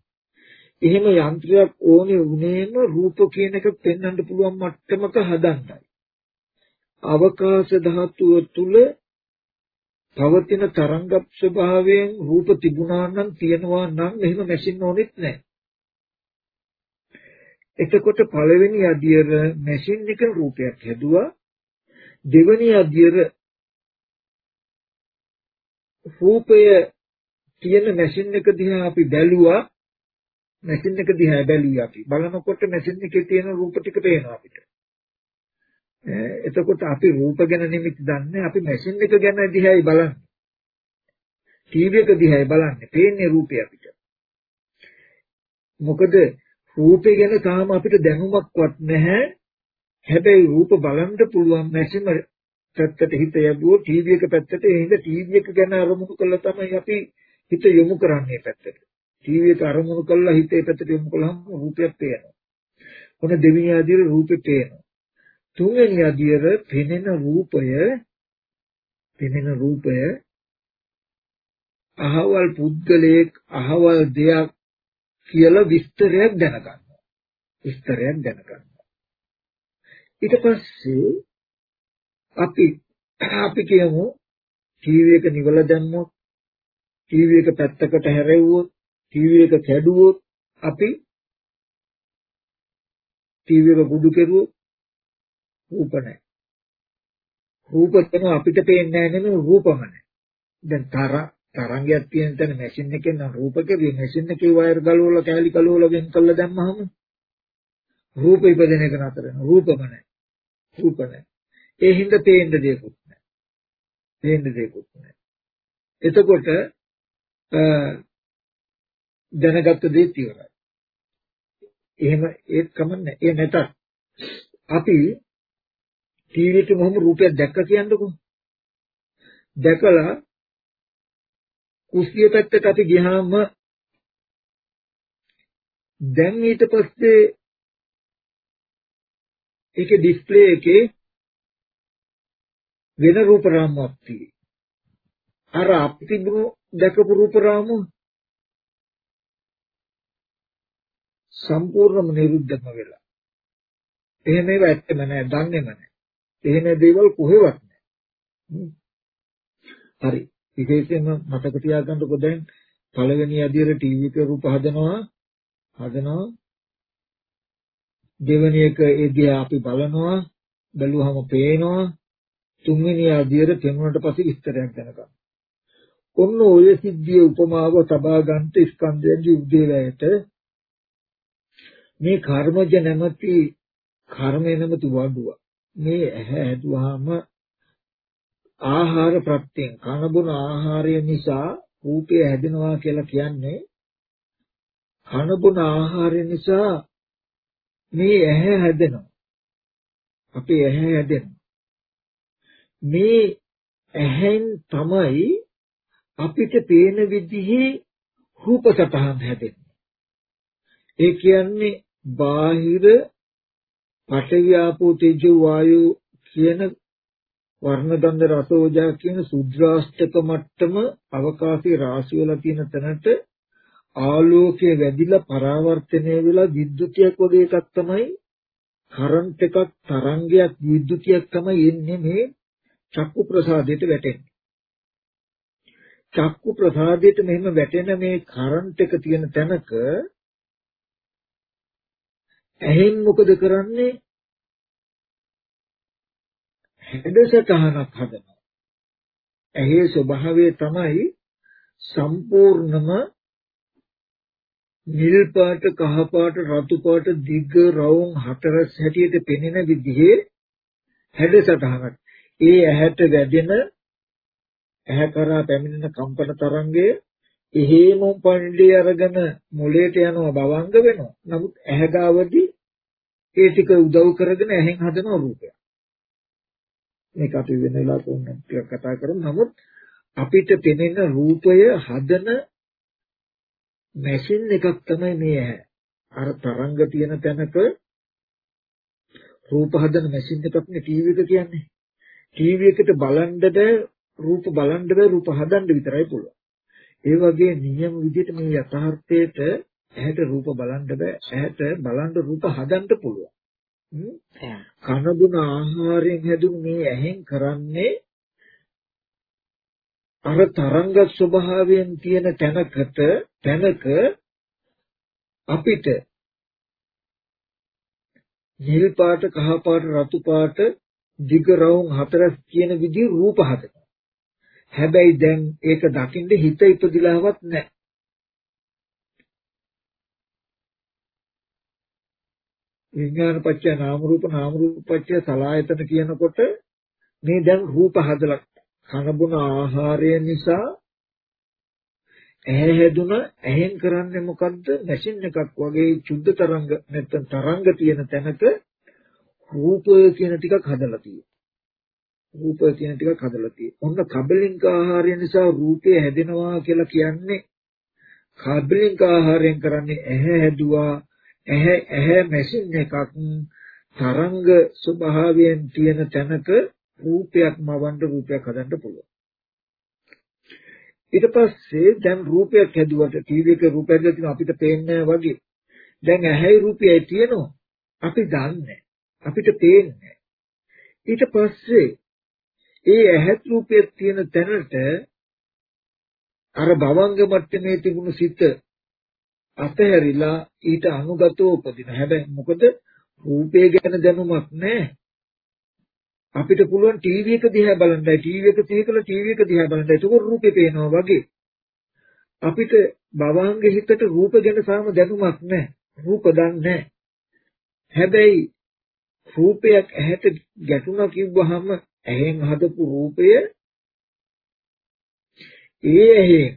එහෙම යන්ත්‍රයක් ඕනේ වුණේම රූප කියන එක පෙන්වන්න පුළුවන් මට්ටමක හදන්නයි. අවකාශ ධාතුව තුල පවතින තරංග ස්වභාවයෙන් රූප තිබුණා නම් තියනවා නම් එහෙම මැෂින් ඕනෙත් නැහැ. එතකොට පළවෙනි අදියර මැෂින් එක රූපයක් හැදුවා දෙවෙනි අදියර රූපය තියෙන මැෂින් එක දිහා අපි බැලුවා. මැෂින් එක දිහා බැලුවා අපි. බලනකොට මැෂින් එකේ තියෙන රූප ටික පේනවා අපිට. එතකොට අපි රූප ගැන නිමිති දන්නේ අපි මැෂින් එක ගැන දිහායි බලන්නේ. ටීවී එක දිහායි බලන්නේ. පේන්නේ රූපය අපිට. මොකද රූපේ ගැන තාම අපිට දැනුමක්වත් නැහැ. හැබැයි රූප බලන්න පුළුවන් මැෂින් පැත්තට හිත යදුවෝ ටීවී එක පැත්තට එහෙනම් ටීවී එක ගැන අරමුණු කළා තමයි අපි හිත යොමු කරන්නේ පැත්තට. ටීවී එක අරමුණු කළා හිතේ පැත්තට යොමු කළාම රූපයක් පේනවා. ඔන්න දෙවෙනි ආදියේ රූපේ පේනවා. තුන්වෙනි ආදියේ පෙනෙන රූපය පෙනෙන රූපය අහවල් පුද්ගලයෙක් අහවල් දෙයක් කියලා විස්තරයක් දැනගන්නවා. විස්තරයක් දැනගන්නවා. ඊට පස්සේ අපි අපි කියමු ටීවී එක නිවල දැම්මොත් ටීවී එක පැත්තකට හැරෙව්වොත් ටීවී එක කැඩුවොත් අපි ටීවී එක බුදු කෙරුවොත් රූප නැහැ. රූප තන අපිට පේන්නේ නැහැ නෙමෙයි රූපම නැහැ. දැන් තර තරංගයක් තියෙන තැන මැෂින් එකෙන් නම් රූපකේ මැෂින් එකේ වයර් ගලවලා කැලි ගලවලා වෙන් කළා දැම්මහම රූප ඉපදෙන එක නතර වෙනවා. රූපම නැහැ. රූප නැහැ. ඒ හින්දා පේන්න දෙයක්වත් නැහැ. පේන්න දෙයක්වත් නැහැ. එතකොට දැනගත්ත දේ ඉවරයි. එහෙම ඒත් කමන්නේ. ඒ නැතත් අපි ටීවී එකේ මොහොම රූපයක් දැක්ක කියන්නකෝ. දැකලා කුස්සිය පැත්තට අපි ගියාම දැන් ඊට පස්සේ ඒකේ ඩිස්ප්ලේ එකේ වෙන රූප රාමුවක් තියෙයි. අර අපි තිබුණු දැකපු රූප රාමුව සම්පූර්ණම නිරුද්ධම වෙලා. එහෙම ඒවා ඇත්තම නෑ, දන්නේම නෑ. එහෙම දේවල් කොහෙවත් නෑ. හරි. විශේෂයෙන්ම මතක තියාගන්නකො දැන් පළවෙනි අදියර ටීවී එක රූප හදනවා හදනවා දෙවෙනි එක ඒ දිහා අපි බලනවා බැලුවහම පේනවා තුන්වෙනි අදියර පෙනුනට පස්සේ විස්තරයක් දැනගන්න. ඔන්න ඔය සිද්ධිය උපමාව තබා ගන්නට ස්කන්ධයන්ගේ උදේවැයට මේ කර්මජ නැමැති කර්මය නැමැති වඩුව මේ ඇහැ හැදුවාම ආහාර ප්‍රත්‍යයෙන් කන බොන ආහාරය නිසා රූපය හැදෙනවා කියලා කියන්නේ කන බොන ආහාරය නිසා මේ ඇහැ හැදෙනවා අපේ ඇහැ හැදෙනවා මේ ඇහෙන් තමයි අපිට පේන විදිහේ රූප සටහන් හැදෙන්නේ. ඒ කියන්නේ බාහිර පඨවි ආපෝ තේජෝ වායෝ කියන වර්ණ ගන්ධ රස ඕජා කියන සුද්‍රාෂ්ටක මට්ටම අවකාශයේ රාශි වෙලා තියෙන තැනට ආලෝකය වැඩිලා පරාවර්තනය වෙලා විද්‍යුතියක් වගේ එකක් තමයි කරන්ට් එකක් තරංගයක් විද්‍යුතියක් තමයි එන්නේ මේ චක්කු ප්‍රසාදයට වැටෙන්නේ. චක්කු ප්‍රසාදයට මෙහෙම වැටෙන මේ කරන්ට් එක තියෙන තැනක ඇහෙන් මොකද කරන්නේ? හැඩසටහනක් හදනවා. ඇහි ස්වභාවය තමයි සම්පූර්ණම නිල් පාට කහ පාට රතු පාට දිග රවුම් හතරස් හැටියට පෙනෙන විදිහේ හැඩසටහනක්. ඒ ඇහැට වැදෙන ඇහැ කරා පැමිණෙන කම්පන තරංගය එහෙම පණ්ඩේ අරගෙන මොලේට යනවා බවංග වෙනවා. නමුත් ඇහැ ගාවදී ඒ ටික උදව් කරගෙන ඇහෙන් හදන රූපයක්. මේක අපි වෙන වෙලාවක ටිකක් කතා කරමු. නමුත් අපිට පෙනෙන රූපය හදන මැෂින් එකක් තමයි මේ ඇහැ. අර තරංග තියෙන තැනක රූප හදන මැෂින් එකක් නේ ටීවී එක කියන්නේ. ටීවී එකට බලන්න බෑ රූප බලන්න බෑ රූප හදන්න විතරයි පුළුවන්. ඒ වගේ නියම විදිහට මේ යථාර්ථයට ඇහැට රූප බලන්න බෑ. ඇහැට බලන්න රූප හදන්න පුළුවන්. කන දුන ආහාරයෙන් හැදුණු මේ ඇහෙන් කරන්නේ අර තරංග ස්වභාවයෙන් තියෙන තැනකට තැනක අපිට නිල් පාට කහ පාට රතු පාට දිග රවුම් හතරක් කියන විදිහ රූප හදනවා. හැබැයි දැන් ඒක දකින්න හිත ඉපදිලාවත් නැහැ. විඥාන පත්‍ය නාම රූප නාම රූප පත්‍ය සලායතන කියනකොට මේ දැන් රූප හදලා කන බොන ආහාරය නිසා ඇහැ හැදුන ඇහෙන් කරන්නේ මොකද්ද මැෂින් එකක් වගේ චුද්ධ තරංග නැත්නම් තරංග තියෙන තැනක රූපය කියන ටිකක් හදලා තියෙනවා රූපය කියන ටිකක් හදලා තියෙනවා ඔන්න කබලින්ක ආහාරය නිසා රූපය හැදෙනවා කියලා කියන්නේ කබලින්ක ආහාරයෙන් කරන්නේ ඇහැ හැදුවා ඇහැ ඇහැ මැෂින් එකක් තරංග ස්වභාවයෙන් තියෙන තැනක රූපයක් මවන්න රූපයක් හදන්න පුළුවන්. ඊට පස්සේ දැන් රූපයක් හැදුවට ටීවී එකේ රූපයක් දැක්කම අපිට පේන්නේ වගේ. දැන් ඇහැයි රූපයයි තියෙනවා. අපි දන්නේ. අපිට පේන්නේ. ඊට පස්සේ ඒ ඇහත් රූපයක් තියෙන තැනට අර භවංග මට්ටමේ තිබුණු සිත අතහැරිලා ඊට අනුගතව උපදින. හැබැයි මොකද රූපය ගැන දැනුමක් නැහැ. අපිට පුළුවන් ටීවී එක දිහා බලන්නයි ටීවී එක තේකලා ටීවී එක දිහා බලන්නයි ඒක රූපේ පේනවා වගේ. අපිට භවංග හිතට රූප ගැන සාම දැනුමක් නැහැ. රූප දන්නේ හැබැයි රූපයක් ඇහැට ගැටුණා කිව්වහම ඇහෙන් හදපු රූපය ඒ ඇහෙන්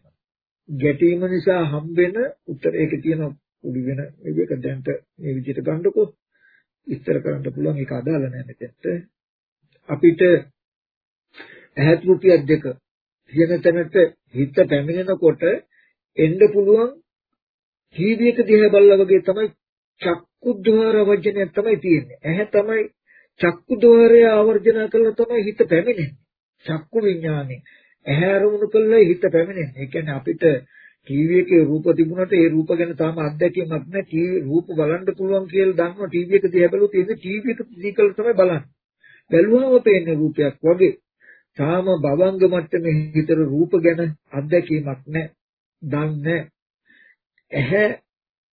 ගැටීම නිසා හම්බෙන උත්තර ඒක තියෙන උඩි වෙන මේක දැන්ට මේ විදිහට ගන්නකො විස්තර කරන්න පුළුවන්. ඒක අදාළ නැහැ මෙතෙන්ට අපිට ඇහත් රුපියක් දෙක කියන තැනට හිත පැමිණෙනකොට එන්න පුළුවන් ටීවී එක දිහා බලලා වගේ තමයි චක්කුද්්වාර වර්ජනය තමයි තියෙන්නේ. ඇහැ තමයි චක්කුද්්වාරය ආවර්ජන කළා තමයි හිත පැමිණෙන්නේ. චක්කු විඥානේ ඇහැ අරමුණු කළා හිත පැමිණෙන්නේ. ඒ කියන්නේ අපිට ටීවී එකේ රූප තිබුණාට ඒ රූප ගැන තාම අත්දැකීමක් නැහැ. ටීවී රූප බලන්න පුළුවන් කියලා දන්නවා ටීවී එක දිහා බැලුවොත් ඉන්නේ ටීවී එක දිහා තමයි බලන්නේ. බැලුවම පේන්නේ රූපයක් වගේ. තාම භවංග මට්ටමේ හිතර රූප ගැන අත්දැකීමක් නැහැ. දන්නේ ඇහැ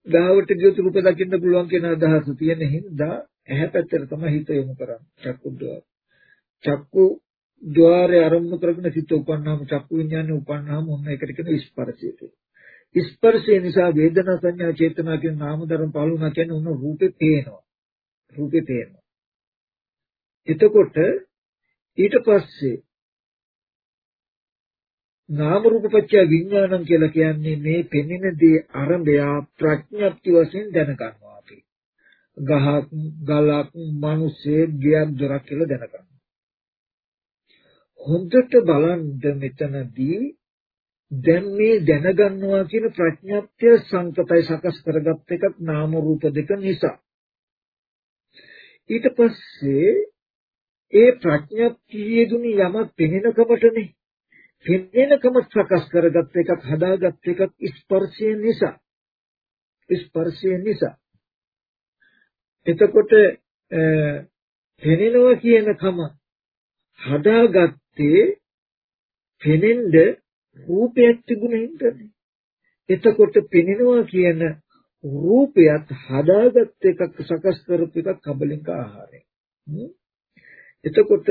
ගාවට ගියොත් රූප දකින්න පුළුවන් කියන අදහස තියෙන හින්දා ඇහැ පැත්තට තමයි හිත යොමු කරන්නේ. චක්කු චක්කු ద్వාරය ආරම්භ කරගෙන සිත උපන්නාම චක්කු විඥානේ උපන්නාම ඔන්න ඒකට කියන ස්පර්ශය කියලා. ස්පර්ශය නිසා වේදනා සංඥා චේතනා කියන නාම ධර්ම පහළ වුණා කියන්නේ ඔන්න රූපේ පේනවා. රූපේ පේනවා. එතකොට ඊට පස්සේ නාම රූප පත්‍ය විඥානං කියලා කියන්නේ මේ පෙනෙන දේ අරඹය ප්‍රඥප්ති වශයෙන් දැනගන්නවා අපි. ගහක් ගලක් මිනිස්සේ ගියක් දොරක් කියලා දැනගන්නවා. හොඳට බලන්න මෙතනදී දැන් මේ දැනගන්නවා කියන ප්‍රඥාප්තිය සංකතයි සකස් කරගත් එකක් නාම රූප දෙක නිසා ඊට පස්සේ ඒ ප්‍රඥාප්තියේදුනි යමක් පෙනෙනකමටනේ පෙනෙනකම සකස් කරගත් එකක් හදාගත් එකක් ස්පර්ශය නිසා ස්පර්ශය නිසා එතකොට පෙනෙනවා කියන කම හදාගත් ඇත්තේ පෙනෙන්න රූපයක් තිබුණ හින්දානේ. එතකොට පෙනෙනවා කියන රූපයත් හදාගත් එකක් සකස් කරපු එකක් කබලින්ක ආහාරය. එතකොට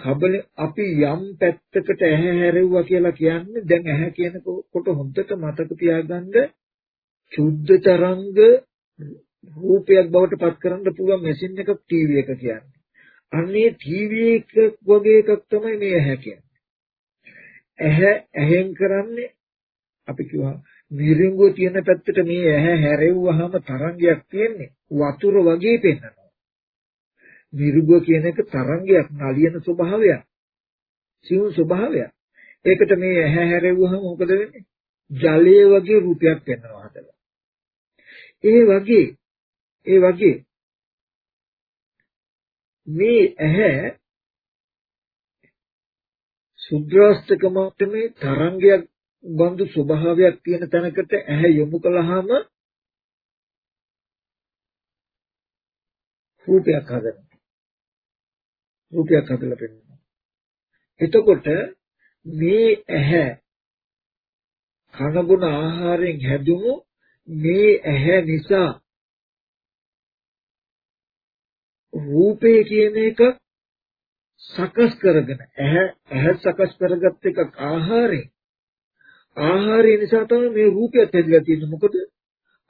කබල අපි යම් පැත්තකට ඇහැ හැරෙව්වා කියලා කියන්නේ දැන් ඇහැ කියනකොට හොඳට මතක තියාගන්න සුද්ධ තරංග රූපයක් බවට පත් කරන්න පුළුවන් මැෂින් එකක් ටීවී එක කියන්නේ. අන්නේ ටීවී එක වගේ එකක් තමයි මේ ඇහැ කියන්නේ. ඇහැ ඇහෙන් කරන්නේ අපි කිව්වා මිරිඟුව තියෙන පැත්තට මේ ඇහැ හැරෙව්වහම තරංගයක් තියෙන්නේ වතුර වගේ පෙන්වනවා. මිරිඟුව කියන එක තරංගයක් නලියන ස්වභාවයක්. සිවුම් ස්වභාවයක්. ඒකට මේ ඇහැ හැරෙව්වහම මොකද වෙන්නේ? ජලය වගේ රූපයක් පෙන්වනවා හදලා. ඒ වගේ ඒ වගේ මේ ඇහැ සුද්‍රාස්තක මට්ටමේ තරංගයක් බඳු ස්වභාවයක් තියෙන තැනකට ඇහැ යොමු කළාම රූපයක් හදනවා. රූපයක් හදලා පෙන්නනවා. එතකොට මේ ඇහැ කනබුන ආහාරයෙන් හැදුණු මේ ඇහැ නිසා රූපය කියන එක සකස් කරගෙන ඇහැ ඇහැ සකස් කරගත් එකක් ආහාරය ආහාරය නිසා තමයි මේ රූපයත් හැදිලා තියෙන්නේ. මොකද?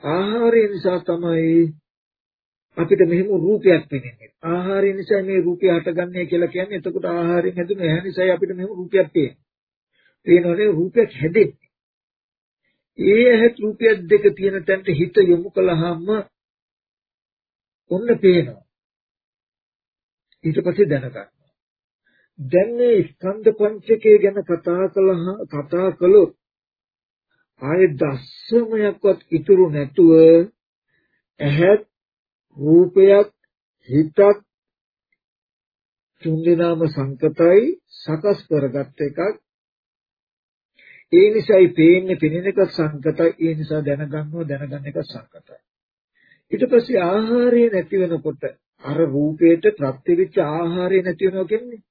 ආහාරය නිසා තමයි අපිට මෙහෙම රූපයක් පෙනෙන්නේ. ආහාරය නිසා මේ රූපය හටගන්නේ කියලා කියන්නේ එතකොට ආහාරයෙන් හැදුණු ඇහැ නිසා අපිට මෙහෙම රූපයක් පේන්නේ. පේනවනේ රූපයක් හැදෙන්නේ. ඒ ඇහත් රූපයක් දෙක තියෙන තැනට හිත යොමු කළාම ඔන්න පේනවා. ඊට පස්සේ දැනගන්න. දැන් මේ ස්කන්ධ පංචකය ගැන කතා කළා කතා කළොත් ආයේ දස්සමයක්වත් ඉතුරු නැතුව ඇහත් රූපයක් හිතක් තුන්දෙනාම සංකතයි සකස් කරගත් එකක්. ඒ නිසායි පේන්නේ පෙනෙන එක සංකතයි. ඒ නිසා දැනගන්නවා දැනගන්න එක සංකතයි. ඊට පස්සේ ආහාරය නැති වෙනකොට අර රූපේට ප්‍රත්‍යවිච්ච ආහාරය නැති වෙනවා කියන්නේ.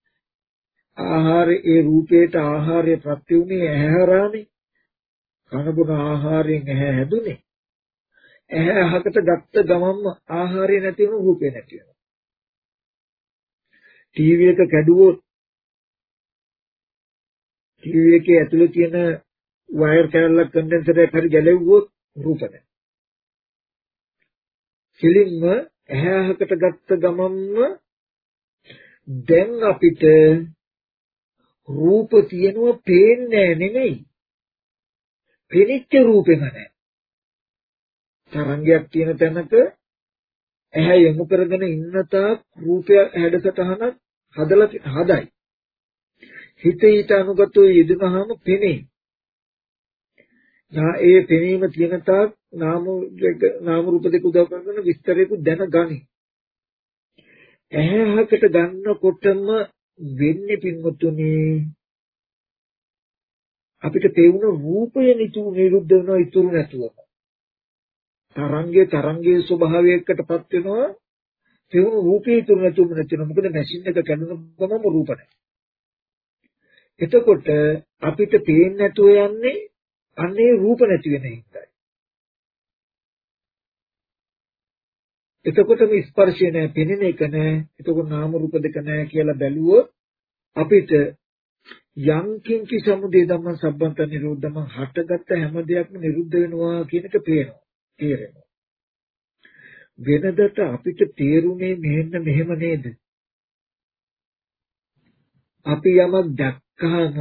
ආහාරය ඒ රූපේට ආහාරය ප්‍රත්‍ය උනේ ඇහැරානේ කනබුන ආහාරයෙන් ඇහැ හැදුනේ. ඇහැ අහකට ගත්ත ගමන්ම ආහාරය නැති වෙන රූපේ නැති වෙනවා ටීවී එක කැඩුවොත් ටීවී එකේ ඇතුලේ තියෙන වයර් කැරල්ලක් කන්ඩෙන්සර් එකක් හරි ගැලෙව්වොත් රූප නැහැ. කෙලින්ම ඇහැහකට ගත්ත ගමන්ම දැන් අපිට රූප තියෙනවා පේන්නේ නෙමෙයි. පෙනිච්ච රූපෙම නැහැ. තරංගයක් තියෙන තැනක ඇහැ යොමු කරගෙන ඉන්න තාක් රූපය හැඩසටහනක් හදලා හදයි. හිත ඊට අනුගතව යෙදුනහම පෙනේ. නා ඒ පෙනීම තියෙන තාක් නාම දෙක නාම රූප දෙක උදව් කරගෙන විස්තරයක දැනගනි. ඇහැහකට ගන්නකොටම වෙන්නේ පින්වතුනි අපිට පෙවුන රූපය නිතු නිරුද්ධ වෙනවා ඉතුරු නැතුව. තරංගයේ තරංගයේ ස්වභාවයකටපත් වෙනවා පෙවුණු රූපේ ඉතුරු නැතුව නැතිනවා. මොකද මැෂින් එක කැඩුණොත් ගමම රූප නැහැ. එතකොට අපිට පේන්නේ නැතුව යන්නේ අන්නේ රූප නැති වෙන හින්දායි. එතකොට මේ ස්පර්ශය නැහැ, පෙනෙන එක නැහැ. එතකොට නාම රූප දෙක නැහැ කියලා බැලුවොත් අපිට යම් කිංකි සමුදේ ධම්ම සම්බන්ත නිරෝධම හටගත්ත හැම දෙයක්ම නිරුද්ධ වෙනවා කියන එක පේනවා. තේරෙනවා. වෙනදට අපිට තේරුනේ මෙහෙන්න මෙහෙම නේද? අපි යමක් දැක්කහම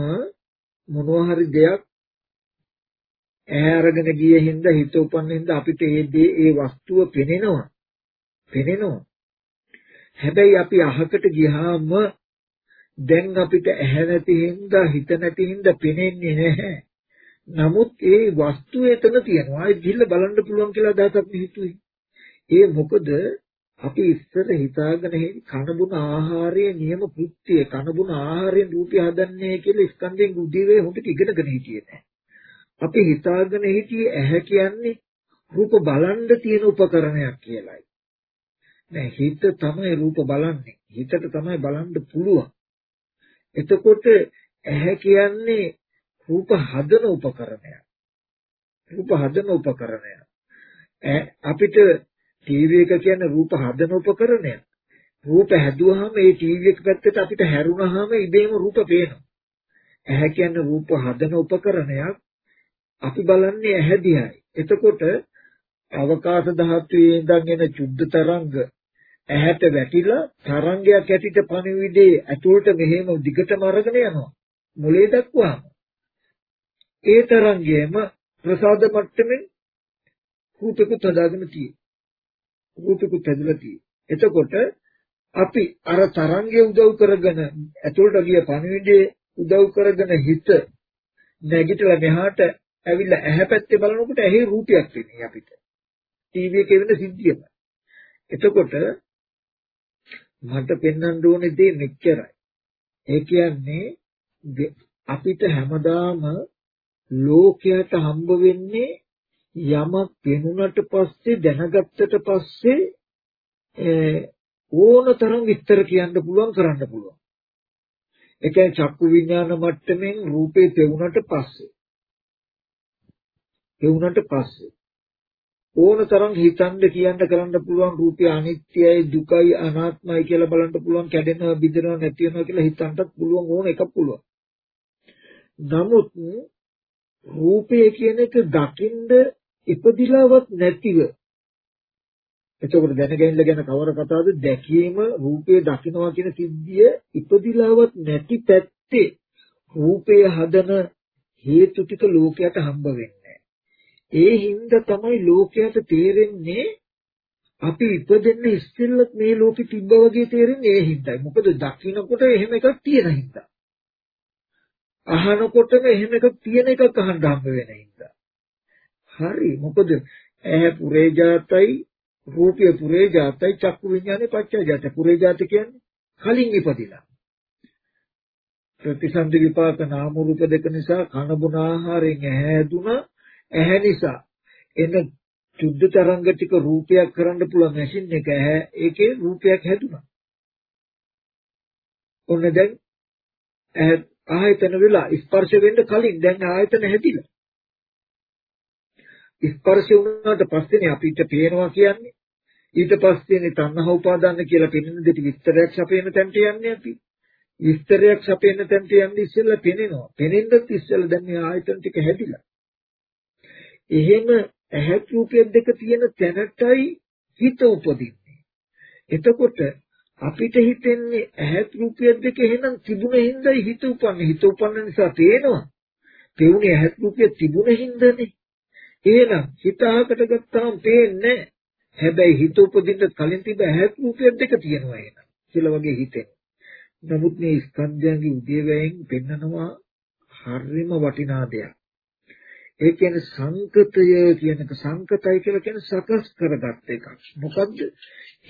මොනවා හරි දෙයක් ඇහැ අරගෙන ගිය හින්දා හිත උපන්න හින්දා අපිට ඒ දේ ඒ වස්තුව පෙනෙනවා. පෙනෙනවා. හැබැයි අපි අහකට ගියාම දැන් අපිට ඇහැ නැති හින්දා හිත නැති හින්දා පෙනෙන්නේ නැහැ. නමුත් ඒ වස්තුව එතන තියෙනවා. ඒ ගිහිල්ලා බලන්න පුළුවන් කියලා අදහසක් හිතුවේ. ඒ මොකද අපි ඉස්සර හිතාගෙන හිටි කනබුන ආහාරයේ නියම කෘත්‍යය කනබුන ආහාරයෙන් රූපය හදන්නේ කියලා ස්කන්ධයෙන් උදේවේ හොඳට ඉගෙනගෙන හිටියේ නැහැ. අපි හිතාගෙන හිටියේ ඇහැ කියන්නේ රූප බලන්න තියෙන උපකරණයක් කියලායි. නෑ හිත තමයි රූප බලන්නේ. හිතට තමයි බලන්න පුළුවන්. එතකොට ඇහැ කියන්නේ රූප හදන උපකරණයක්. රූප හදන උපකරණයක්. අපිට ටීවී එක කියන්නේ රූප හදන උපකරණයක්. රූප හැදුවාම ඒ ටීවී එක පැත්තට අපිට හැරුණාම ඉබේම රූප පේනවා. ඇහැ කියන්නේ රූප හදන උපකරණයක්. අපි බලන්නේ ඇහැ දිහායි. එතකොට අවකාශ ධාතුවේ ඉඳන් එන චුද්ධ තරංග ඇහැට වැටිලා තරංගයක් ඇටිට පණිවිඩේ ඇතුළට මෙහෙම දිගටම අරගෙන යනවා. මුලේ දක්වාම. ඒ තරංගයම ප්‍රසාද මට්ටමින් රූපෙකුත් හදාගෙන තියෙනවා. රූපෙකුත් හැදලා තියෙනවා. එතකොට අපි අර තරංගය උදව් කරගෙන ඇතුළට ගිය පණිවිඩේ උදව් කරගෙන හිත නැගිටලා මෙහාට ඇවිල්ලා ඇහැ පැත්තේ බලනකොට ඇහි රූපයක් වෙන්නේ අපිට. ටීවී එකේ වෙන සිද්ධියම. එතකොට මට පෙන්වන්න ඕනේ දේ මෙච්චරයි. ඒ කියන්නේ අපිට හැමදාම ලෝකයට හම්බ වෙන්නේ යමක් පෙනුනට පස්සේ දැනගත්තට පස්සේ ඕනතරම් විස්තර කියන්න පුළුවන් කරන්න පුළුවන්. ඒ කියන්නේ චක්කු විඥාන මට්ටමින් රූපේ පෙවුනට පස්සේ පෙවුනට පස්සේ ඕනතරම් හිතන්න කියන්න කරන්න පුළුවන් රූපය අනිත්‍යයි දුකයි අනාත්මයි කියලා බලන්න පුළුවන් කැඩෙනවා බිඳෙනවා නැති වෙනවා කියලා හිතන්නත් පුළුවන් ඕන එකක් පුළුවන්. නමුත් රූපය කියන එක දකින්ද ඉපදිලාවත් නැතිව. එතකොට දැනගැනීම ගැන කවර කතාවද? දැකීම රූපේ දකින්නවා කියන සිද්ධිය ඉපදිලාවත් නැති පැත්තේ රූපය හදන හේතු ටික ලෝකයට හම්බ වෙන්නේ ඒ හින්දා තමයි ලෝකයට තේරෙන්නේ අපි ඉපදෙන්න ඉස්සෙල්ලත් මේ ලෝකෙ තිබ්බ වගේ තේරෙන්නේ ඒ හින්දායි. මොකද දකින්නකොට එහෙම එකක් තියෙන හින්දා. අහනකොටම එහෙම එකක් තියෙන එකක් අහන්න හම්බ වෙන හින්දා. හරි මොකද ඇහැ පුරේ ජාතයි රූපය පුරේ ජාතයි චක්කු විඥානේ පච්චය ජාත පුරේ ජාත කියන්නේ කලින් ඉපදිලා. ප්‍රතිසන්දි විපාක නාම රූප දෙක නිසා කන බුන ආහාරයෙන් ඇහැදුන ඇහැ නිසා එන චුද්ධ තරංග ටික රූපයක් කරන්න පුළුවන් මැෂින් එක ඇහැ ඒකේ රූපයක් හැදුනා. ඔන්න දැන් ඇහැ ආයතන වෙලා ස්පර්ශ වෙන්න කලින් දැන් ආයතන හැදිලා ස්පර්ශ වුණාට පස්සේනේ අපිට පේනවා කියන්නේ. ඊට පස්සේනේ තණ්හා උපාදාන කියලා පෙනෙන දෙටි විස්තරයක් සපේන තැනට යන්නේ අපි. විස්තරයක් සපේන තැනට යන්නේ ඉස්සෙල්ලා පෙනෙනවා. පෙනෙන්නත් ඉස්සෙල්ලා දැන් මේ ආයතන ටික හැදිලා. එහෙම ඇහත් රූපය දෙක තියෙන තැනටයි හිත උපදින්නේ. එතකොට අපිට හිතෙන්නේ ඇහත් රූපය දෙක එහෙනම් තිබුණ හින්දායි හිත උපන්නේ. හිත උපන්න නිසා පේනවා. පෙවුනේ ඇහත් රූපය තිබුණ හින්දානේ. එහෙනම් හිත අහකට ගත්තාම පේන්නේ හැබැයි හිත උපදින්න කලින් තිබ්බ ඇහත් රූපයක් දෙක තියෙනවා එහෙනම් කියලා වගේ හිතෙන. නමුත් මේ ස්කන්ධයන්ගේ උදේවැයෙන් පෙන්නනවා හරිම වටිනා දෙයක්. ඒ කියන්නේ සංකතය කියන එක සංකතයි කියලා කියන්නේ සකස් කරගත් එකක්. මොකද්ද?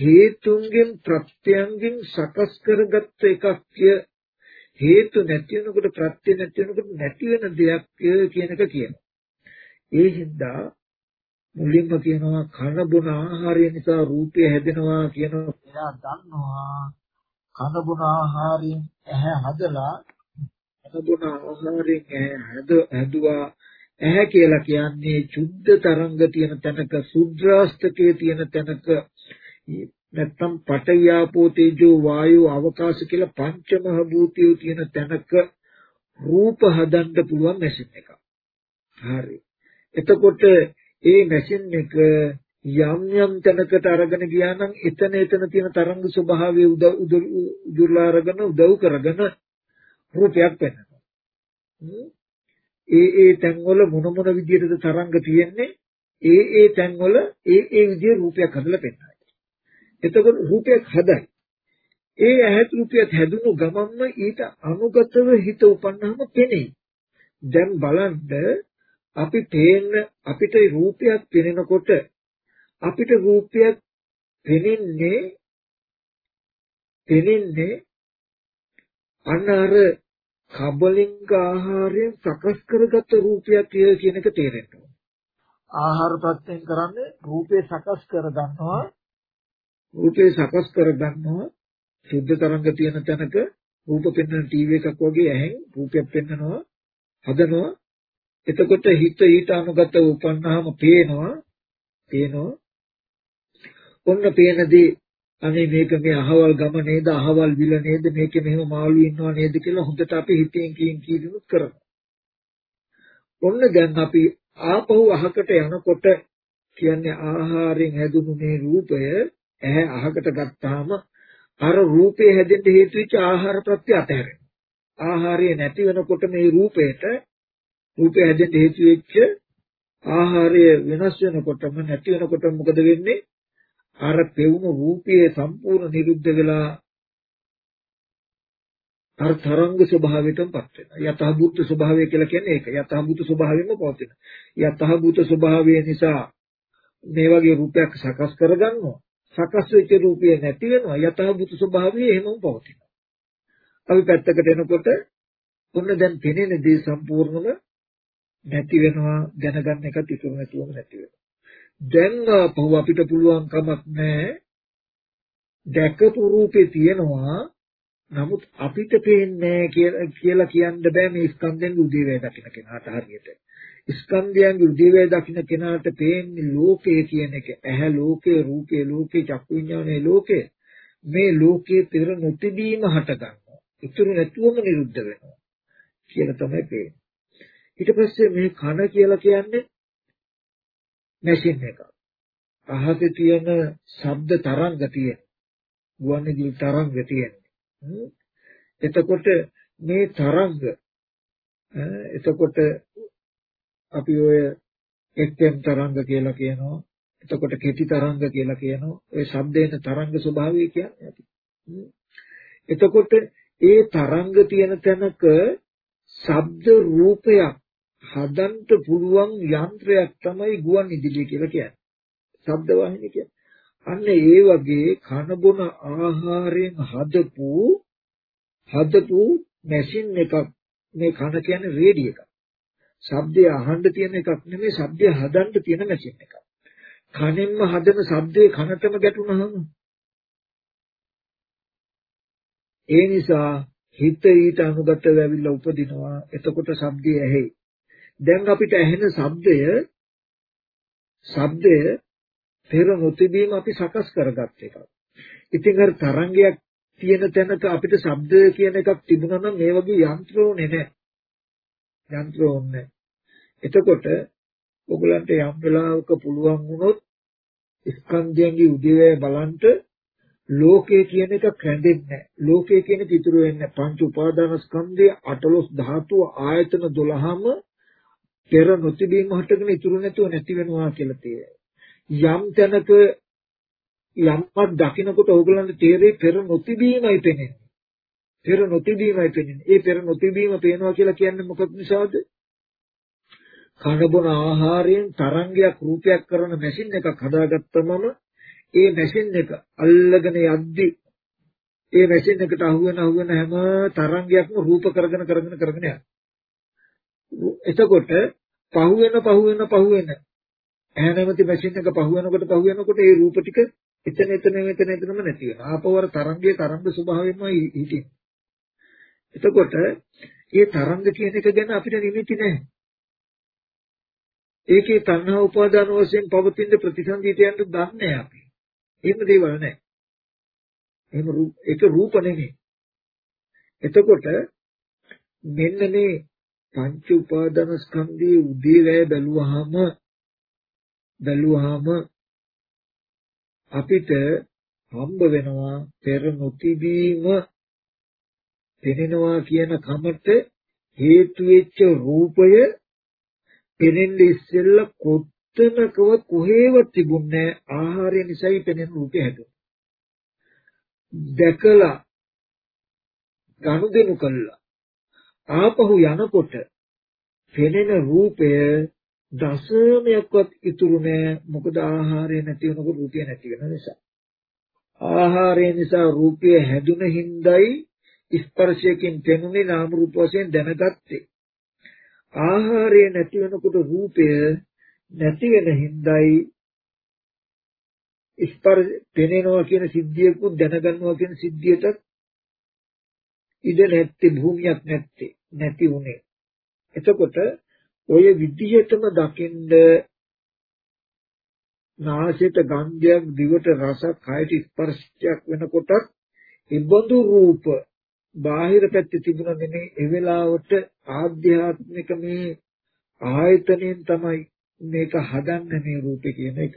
හේතුන්ගෙන් ප්‍රත්‍යයන්ගෙන් සකස් කරගත් එකක් හේතු නැති වෙනකොට ප්‍රත්‍ය නැති වෙනකොට නැති වෙන දෙයක් කියන එක කියනවා. ඒ හින්දා මුලින්ම කියනවා කන බොන ආහාරය නිසා රූපය හැදෙනවා කියනවා. එයා දන්නවා කන බොන ආහාරයෙන් ඇහැ හදලා කන බොන ආහාරයෙන් ඇහැ හැදුවා ඇහැ කියලා කියන්නේ චුද්ධ තරංග තියෙන තැනක සුද්‍රාස්තකයේ තියෙන තැනක නැත්තම් පටවියාපෝ තේජෝ වායෝ අවකාශ කියලා පංචමහ භූතියෝ තියෙන තැනක රූප හදන්න පුළුවන් මැෂින් එකක්. හරි. එතකොට ඒ මැෂින් එක යම් යම් තැනකට අරගෙන ගියා නම් එතන එතන තියෙන තරංග ස්වභාවය උදුරලා අරගෙන උදව් කරගෙන රූපයක් වෙනවා. ඒ ඒ තැන්වල මොන මොන විදිහටද තරංග තියෙන්නේ ඒ ඒ තැන්වල ඒ ඒ විදිහේ රූපයක් හදලා පෙන්නනවා. එතකොට රූපයක් හදයි. ඒ ඇහත් රූපයක් හැදුණු ගමන්ම ඊට අනුගතව හිත උපන්නාම පෙනෙයි. දැන් බලන්න අපි පේන අපිට රූපයක් පෙනෙනකොට අපිට රූපයක් පෙනෙන්නේ පෙනෙන්නේ අන්න අර කබලින්ග ආහාරයෙන් සකස් කරගත්ත රූපයක් කියන එක තේරෙනවා. ආහාර ප්‍රත්‍යයෙන් කරන්නේ රූපේ සකස් කර ගන්නවා. රූපේ සකස් කර ගන්නවා. සුද්ධ තරංග තියෙන තැනක රූප පෙන්වන ටීවී එකක් වගේ ඇහෙන් රූපයක් පෙන්වනවා. හදනවා. එතකොට හිත ඊට අනුගත උපන්නාම පේනවා. පේනවා. ඔන්න පේනදී අනේ මේක මේ අහවල් ගම නේද අහවල් විල නේද මේකේ මෙහෙම මාළු ඉන්නව නේද කියලා හොඳට අපි හිතෙන් කියින් කීදුනුත් කරනවා. ඔන්න දැන් අපි ආපහු අහකට යනකොට කියන්නේ ආහාරයෙන් හැදුණු මේ රූපය ඇහැ අහකට ගත්තාම අර රූපේ හැදෙන්න හේතු වෙච්ච ආහාර ප්‍රත්‍ය අතහැරෙනවා. ආහාරය නැති වෙනකොට මේ රූපයට රූපය හැදෙන්න හේතු වෙච්ච ආහාරය වෙනස් වෙනකොටම නැති වෙනකොට මොකද වෙන්නේ? අර පෙවුණු රූපයේ සම්පූර්ණ නිරුද්ධ වෙලා අර තරංග ස්වභාවයටමපත් වෙනවා. යතහබුත් ස්වභාවය කියලා කියන්නේ ඒක. යතහබුත් ස්වභාවයෙන්ම පවතින. යතහබුත් ස්වභාවය නිසා මේ වගේ රූපයක් සකස් කරගන්නවා. සකස් වෙච්ච රූපය නැති වෙනවා. යතහබුත් ස්වභාවය එහෙමම පවතිනවා. අපි පැත්තකට එනකොට ඔන්න දැන් පෙනෙන දේ සම්පූර්ණම නැති වෙනවා දැනගන්න එකත් ඉතුරු නැතුවම නැති වෙනවා. දැන් ආපහු අපිට පුළුවන් කමක් නැහැ. දැකපු රූපේ තියෙනවා. නමුත් අපිට පේන්නේ කියලා කියන්න බෑ මේ ස්කන්ධයන්ගේ උදේවැය දකින්න කෙනාට හරියට. ස්කන්ධයන්ගේ උදේවැය දකින්න කෙනාට පේන්නේ ලෝකය කියන එක. ඇහැ ලෝකේ රූපේ ලෝකේ චක්කු විඥානයේ ලෝකේ මේ ලෝකයේ පෙර නොතිබීම හට ගන්නවා. ඉතුරු නැතුවම නිරුද්ධ වෙනවා. කියලා තමයි පේන්නේ. ඊට පස්සේ මේ කන කියලා කියන්නේ මැෂින් එකක්. අහසේ තියෙන ශබ්ද තරංග තියෙන. ගුවන්විදුලි තරංග තියෙන්නේ. එතකොට මේ තරංග එතකොට අපි ඔය එක්තෙන් තරංග කියලා කියනවා. එතකොට කෙටි තරංග කියලා කියනවා. ඔය ශබ්දේන තරංග ස්වභාවය කියන්නේ අපි. එතකොට ඒ තරංග තියෙන තැනක ශබ්ද රූපයක් හදන්න පුළුවන් යන්ත්‍රයක් තමයි ගුවන් විදුලිය කියලා කියන්නේ. ශබ්ද වාහිනිය කියන්නේ. අන්න ඒ වගේ කන බොන ආහාරයෙන් හදපු හදපු මැෂින් එකක් මේ කන කියන්නේ රේඩිය එකක්. ශබ්දය අහන්න තියෙන එකක් නෙමෙයි ශබ්දය හදන්න තියෙන මැෂින් එකක්. කනෙන්ම හදන ශබ්දේ කනටම ගැටුණාම ඒ නිසා හිත ඊට අනුගතව ඇවිල්ලා උපදිනවා එතකොට ශබ්දය ඇහෙයි දැන් අපිට ඇහෙන ශබ්දය ශබ්දය පෙර නොතිබීම අපි සකස් කරගත් එකක්. ඉතින් අර තරංගයක් තියෙන තැනක අපිට ශබ්දය කියන එකක් තිබුණා නම් මේ වගේ යන්ත්‍රෝනේ නැහැ. යන්ත්‍රෝන්නේ. එතකොට ඔයගලන්ට යම් වෙලාවක පුළුවන් වුණොත් ස්කන්ධයන්ගේ උදේවැය බලන්ට ලෝකය කියන එක කැඳෙන්නේ නැහැ. ලෝකය කියන එක ඉතුරු වෙන්නේ පංච උපාදාන ස්කන්ධය 18 ධාතුව ආයතන 12ම පෙර නොතිබීම හටගෙන ඉතුරු නැතුව නැති වෙනවා කියලා තියෙනවා. යම් තැනක යම්පත් දකින්නකොට ඕගලන්ට තේරෙයි පෙර නොතිබීමයි පෙනෙන්නේ. පෙර නොතිබීමයි පෙනෙන්නේ. ඒ පෙර නොතිබීම පේනවා කියලා කියන්නේ මොකක් නිසාද? කනබුන ආහාරයෙන් තරංගයක් රූපයක් කරන මැෂින් එකක් හදාගත්තමම ඒ මැෂින් එක අල්ලගෙන යද්දි ඒ මැෂින් එකට අහු වෙන අහු වෙන හැම තරංගයක්ම රූප කරගෙන කරගෙන කරගෙන යනවා. එතකොට පහු වෙන පහු වෙන පහු වෙන ඇහැ නැමැති මැෂින් එක පහු වෙනකොට පහු වෙනකොට ඒ රූප ටික එතන එතන මෙතන එතනම නැති වෙනවා. ආපවර තරංගයේ තරංග ස්වභාවයෙන්මයි හිටින්නේ. එතකොට මේ තරංග කියන එක ගැන අපිට නිමිති නැහැ. ඒකේ තණ්හා උපාදාන වශයෙන් පවතින ප්‍රතිසන්දියට යන්න දන්නේ අපි. එහෙම දේවල් නැහැ. එහෙම ඒක රූප නෙමෙයි. එතකොට මෙන්න මේ පංච උපාදාන ස්කන්ධයේ උදේවැය බැලුවාම බැලුවාම අපිට හම්බ වෙනවා පෙර නොතිබීම පෙනෙනවා කියන කමට හේතු වෙච්ච රූපය පෙනෙන්න ඉස්සෙල්ලා කොත්තනකවත් කොහෙවත් තිබුණේ ආහාරය නිසායි පෙනෙන රූපය හැදුනේ. දැකලා ගනුදෙනු කළා. ආපහු යනකොට පෙනෙන රූපය දශමයක්වත් ඉතුරු නෑ මොකද ආහාරය නැති වෙනකොට රූපය නැති වෙන නිසා. ආහාරය නිසා රූපය හැදුන හිඳයි ස්පර්ශයෙන් පෙනුනේ නාම රූප වශයෙන් දැනගත්තේ. ආහාරය නැති වෙනකොට රූපය නැති වෙන හිඳයි ස්පර්ශ පෙනෙනවා කියන සිද්ධියකුත් දැනගන්නවා කියන සිද්ධියටත් ඉඩ නැත්තේ භූමියක් නැත්තේ නැති උනේ. එතකොට ඔය විදිහටම දකින්ද නාසයට ගන්ධයක් දිවට රසක් කයට ස්පර්ශයක් වෙනකොට ඉබඳු රූප බාහිර පැත්තේ තිබුණා නෙමෙයි ඒ වෙලාවට ආධ්‍යාත්මික මේ ආයතනයෙන් තමයි මේක හදන්නේ මේ රූපේ කියන එක.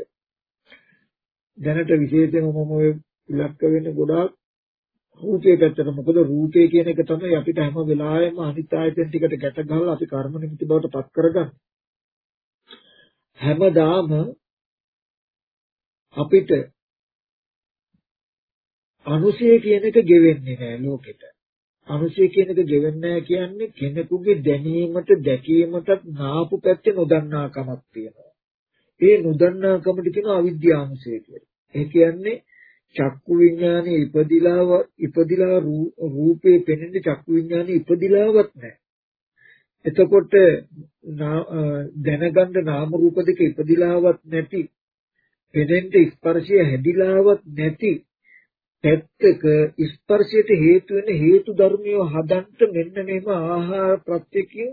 දැනට විශේෂයෙන්ම මම ඔය ඉලක්ක වෙන්නේ ගොඩාක් රූපේ පැත්තට. මොකද රූපේ කියන එක තමයි අපිට හැම වෙලාවෙම අනිත් ආයතන ටිකට ගැට ගහලා අපි කර්ම නිමිති බවට පත් කරගන්නේ. හැමදාම අපිට අනුසය කියන එක ගෙවෙන්නේ නැහැ ලෝකෙට. අනුසය කියන එක ගෙවෙන්නේ නැහැ කියන්නේ කෙනෙකුගේ දැනීමට දැකීමටත් නාපු පැත්තේ නොදන්නාකමක් තියෙනවා. ඒ නොදන්නාකමට කියන අවිද්‍යාංශය කියලා. ඒ කියන්නේ චක්කු විඥානේ ඉපදිලාව ඉපදිලා රූපේ පෙනෙන චක්කු විඥානේ ඉපදිලාවත් නැහැ. එතකොට දැනගන්න නාම රූප දෙක ඉපදිලාවත් නැති පෙනෙන්න ස්පර්ශය හැදිලාවත් නැති පැත්තක ස්පර්ශයට හේතු වෙන හේතු ධර්මිය හදන්න මෙන්න මේම ආහාර ප්‍රත්‍යකින්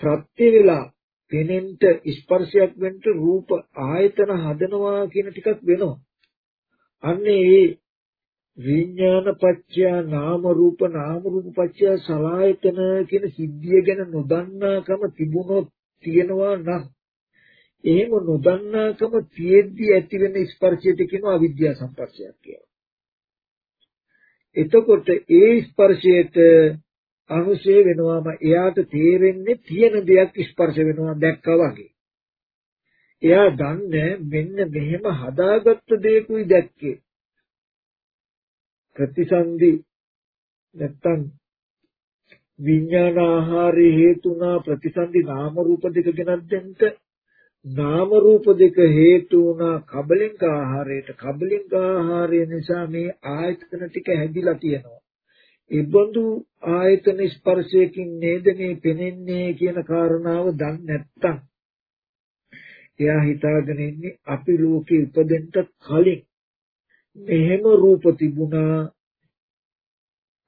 ප්‍රත්‍ය වෙලා පෙනෙන්න ස්පර්ශයක් වෙන්න රූප ආයතන හදනවා කියන ටිකක් වෙනවා අන්නේ ඒ විඥාන පත්‍ය නාම රූප නාම රූප පත්‍ය සලආයතන කියන සිද්ධිය ගැන නොදන්නාකම තිබුණොත් තියෙනවා නම් එහෙම නොදන්නාකම තියෙද්දි ඇතිවෙන ස්පර්ශයට කියනවා අවිද්‍යා සංපර්ශයක් කියලා. එතකොට ඒ ස්පර්ශයට අනුශය වෙනවාම එයාට තේරෙන්නේ තියෙන දෙයක් ස්පර්ශ වෙනවා දැක්කා වගේ. එයා දන්නේ මෙන්න මෙහෙම හදාගත්ත දෙයකුයි දැක්කේ. ප්‍රතිසන්දි නැත්තම් විඥාන ආහාරය හේතුනා ප්‍රතිසන්දි නාම රූප දෙක ගෙනත් දෙන්න නාම රූප දෙක හේතු වුණා කබලින්ක ආහාරයට කබලින්ක ආහාරය නිසා මේ ආයතන ටික හැදිලා තියෙනවා. ඉබඳු ආයතන ස්පර්ශයකින් නේද මේ පෙනෙන්නේ කියන කාරණාව දන්නේ නැත්තම් එයා හිතාගෙන ඉන්නේ අපි ලෝකේ ඉපදෙන්න කලින් මෙහෙම රූප තිබුණා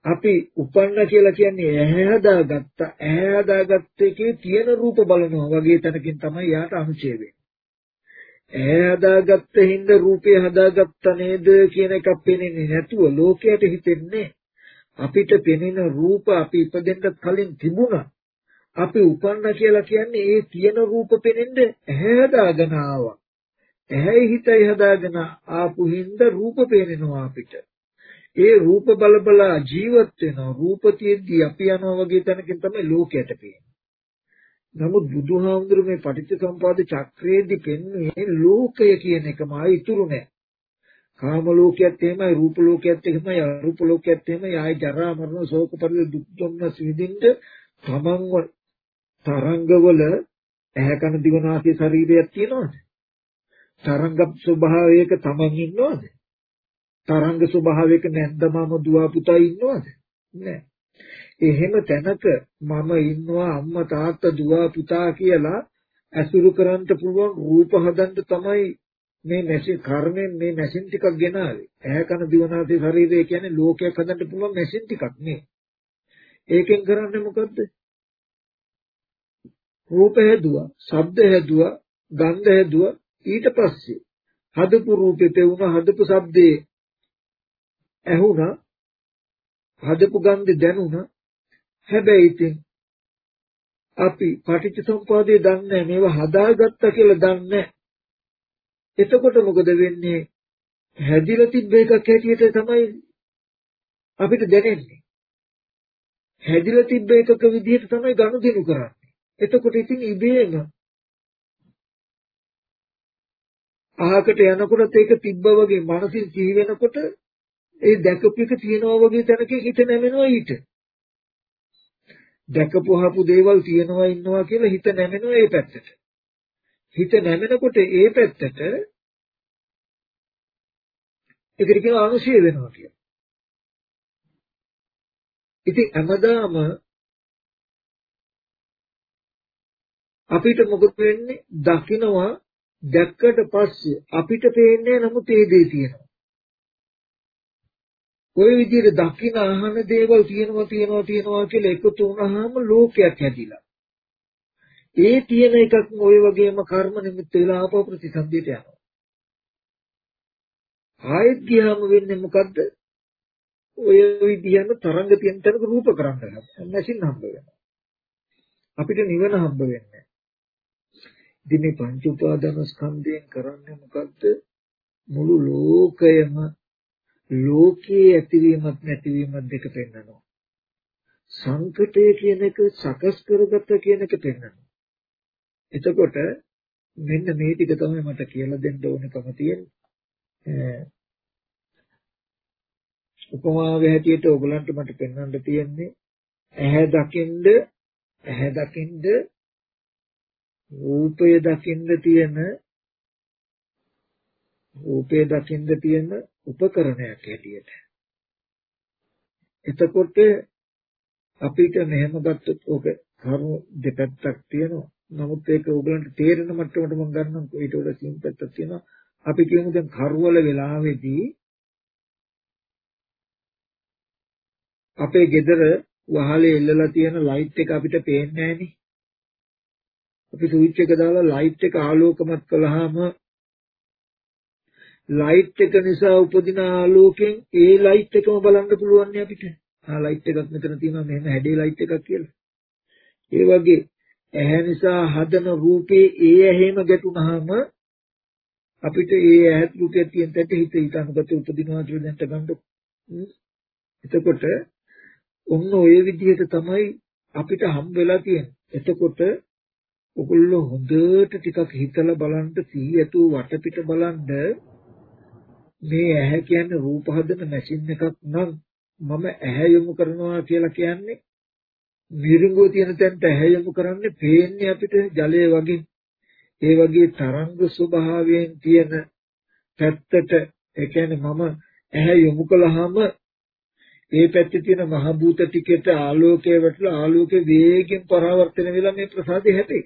අපි උපන්න කියලා කියන්නේ ඇහැ හදාගත්ත ඇහැ හදාගත්ත එකේ තියෙන රූප බලනවා වගේ තැනකින් තමයි යාට අනුචේ වෙන්නේ. ඇහැ හදාගත්ත හින්දා රූපය හදාගත්ත නේද කියන එකක් පේන්නේ නැතුව ලෝකයට හිතෙන්නේ අපිට පෙනෙන රූප අපි ඉපදෙන්න කලින් තිබුණා. අපි උපන්න කියලා කියන්නේ ඒ තියෙන රූප පෙනෙන්න ඇහැ හදාගෙන ආවා. ඇහැයි හිතයි හදාගෙන ආපු හින්දා රූප පේනවා අපිට. ඒ රූප බල බල ජීවත් වෙනවා. රූප තියෙද්දි අපි යනවා වගේ තැනකින් තමයි ලෝකයට පේන්නේ. නමුත් බුදුහාමුදුරු මේ පටිච්චසමුපාද චක්‍රයේදී පෙන්වන්නේ ලෝකය කියන එකම ආයි ඉතුරු නැහැ. කාම ලෝකයේත් එහෙමයි රූප ලෝකයේත් එහෙමයි අරූප ලෝකයේත් එහෙමයි ආයි ජරා මරණ ශෝක පරිදේ දුක් දුම්නස් විඳින්න තමන්ව තරංගවල ඇහැ කන දිව නාසය ශරීරයක් තියෙනවද? තරංග ස්වභාවයක තමන් ඉන්නවද? තරංග ස්වභාවයක නැන්දමම දුව පුතා ඉන්නවද? නැහැ. එහෙම තැනක මම ඉන්නවා අම්මා තාත්තා දුව පුතා කියලා ඇසුරු කරන්න පුළුවන් රූප හදන්න තමයි මේ මැෂින් කර්මෙන් මේ මැෂින් ටිකක් ගෙනාවේ. ඇහැ කන දිව නාසය ශරීරය කියන්නේ ලෝකයක් හදන්න පුළුවන් මැෂින් ටිකක් නේ. ඒකෙන් කරන්නේ මොකද්ද? රූප හැදුවා, ශබ්ද හැදුවා, ගන්ධ හැදුවා. ඊට පස්සේ හදපු රූපේ පෙවුන හදපු ශබ්දේ ඇහුණා හදපු ගන්ධ දැනුණා. හැබැයි ඉතින් අපි පටිච්චසමුපාදයේ දන්නේ මේවා හදාගත්තා කියලා දන්නේ එතකොට මොකද වෙන්නේ? හැදිලා තිබ්බ එකක් හැටියට තමයි අපිට දැනෙන්නේ. හැදිලා තිබ්බ එකක විදිහට තමයි ගනුදෙනු කරන්නේ. එතකොට ඉතින් ඉබේම අහකට යනකොට ඒක තිබ්බා වගේ මනසින් සිහි වෙනකොට ඒ දැකපු එක තියනවා වගේ තැනක හිත නැමෙනවා ඊට. දැකපුවහපු දේවල් තියනවා ඉන්නවා කියලා හිත නැමෙනවා ඒ පැත්තට. හිත නැමෙනකොට ඒ පැත්තට ඒකට කියන අනුශය වෙනවා කියලා. ඉතින් හැමදාම අපිට මොකද වෙන්නේ? දකින්නවා දැක්කට පස්සේ අපිට පේන්නේ නමුත් ඒ දේ තියෙනවා. කොයි විදිහට දකින්න අහන දේවල් තියෙනවා තියෙනවා තියෙනවා කියලා එකතු වුණාම ලෝකයක් හැදිලා. ඒ තියෙන එකක් ওই වගේම කර්ම නිමිත්ත වෙලා ආපහු ප්‍රතිසන්දියට යනවා. ආයෙත් ගියාම වෙන්නේ මොකද්ද? ඔය විදිහම තරංග තියෙන තැනක රූප කරන්නේ නැහැ. නැසින් හම්බ වෙනවා. අපිට නිවන හම්බ වෙන්නේ ඉතින් මේ පංච උපාදාන ස්කන්ධයෙන් කරන්නේ මොකද්ද? මුළු ලෝකයම ලෝකයේ ඇතිවීමත් නැතිවීමත් දෙක පෙන්වනවා. සංකටය කියන එක සකස් කරගත්ත කියන එක පෙන්වනවා. එතකොට මෙන්න මේ ටික තමයි මට කියලා දෙන්න ඕනකම තියෙන්නේ. උපමාවේ හැටියට ඔයගලන්ට මට පෙන්වන්න තියෙන්නේ ඇහැ දකින්ද ඇහැ දකින්ද රූපය දකින්න තියෙන රූපය දකින්න තියෙන උපකරණයක් හැටියට. එතකොට අපිට මෙහෙම ගත්තොත් ඕක කරුණු දෙපැත්තක් තියෙනවා. නමුත් ඒක ඕගලන්ට තේරෙන මට්ටමට මම ගන්නම් ඊට වඩා සියුම් පැත්තක් තියෙනවා. අපි කියමු දැන් කරවල වෙලාවේදී අපේ ගෙදර වහලේ එල්ලලා තියෙන ලයිට් එක අපිට පේන්නේ නැහනේ. අපි ස්විච් එක දාලා ලයිට් එක ආලෝකමත් කළාම ලයිට් එක නිසා උපදින ආලෝකයෙන් ඒ ලයිට් එකම බලන්න පුළුවන් අපිට. ආ ලයිට් එකක් මෙතන තියෙනවා මෙහෙම හැඩේ ලයිට් එකක් කියලා. ඒ වගේ ඇහැ නිසා හදන රූපේ ඒ ඇහෙම ගැටුනහම අපිට ඒ ඇහත් රූපය තියෙන තැනට හිත හිතනකොට උපදිනවා කියලා දැනට ගන්න. එතකොට ඔන්න ඔය විදිහට තමයි අපිට හම් වෙලා තියෙන්නේ. එතකොට ඔගොල්ලෝ හොඳට ටිකක් හිතලා බලන්න සීයතු වටපිට බලන්න. මේ ඇහැ කියන්නේ රූප හදන මැෂින් එකක් නම් මම ඇහැ යොමු කරනවා කියලා කියන්නේ මිරිඟුව තියෙන තැනට ඇහැ යොමු කරන්නේ පේන්නේ අපිට ජලය වගේ. ඒ වගේ තරංග ස්වභාවයෙන් තියෙන පැත්තට ඒ කියන්නේ මම ඇහැ යොමු කළාම ඒ පැත්තේ තියෙන මහ භූත ටිකට ආලෝකය වැටලා ආලෝකේ වේගෙන් පරාවර්තන වෙලා මේ ප්‍රසාදේ හැදේ.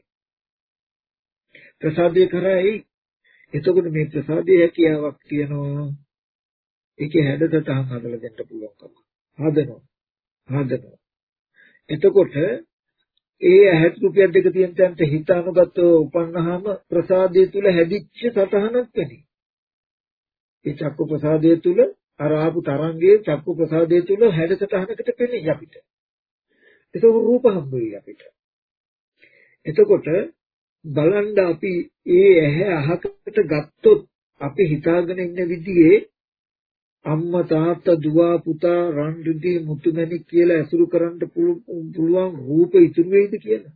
ප්‍රසාදේ කරයි. එතකොට මේ ප්‍රසාදයේ හැකියාවක් තියෙනවා. ඒකේ හැඩතටහන් හදලා දෙන්න පුළුවන්කම. හදනවා. හදනවා. එතකොට ඒ ඇහත් රුපියල් දෙක තියෙන තැනට හිත අනුගතව උපන්නාම ප්‍රසාදයේ තුල හැදිච්ච සතහනක් වෙන්නේ. ඒ චක්කු ප්‍රසාදයේ තුල අර ආපු තරංගයේ චක්කු ප්‍රසාදයේ තුල හැඩතටහනකට පෙනේ අපිට. ඒක රූප හම්බ වෙයි අපිට. එතකොට බලන්න අපි ඒ ඇහැ අහකට ගත්තොත් අපි හිතාගෙන ඉන්න විදිහේ අම්මා තාත්තා දුව පුතා රන් රිදී මුතුමැණික් කියලා ඇසුරු කරන්න පුළුවන් රූප ඉතුරු වෙයිද කියලා.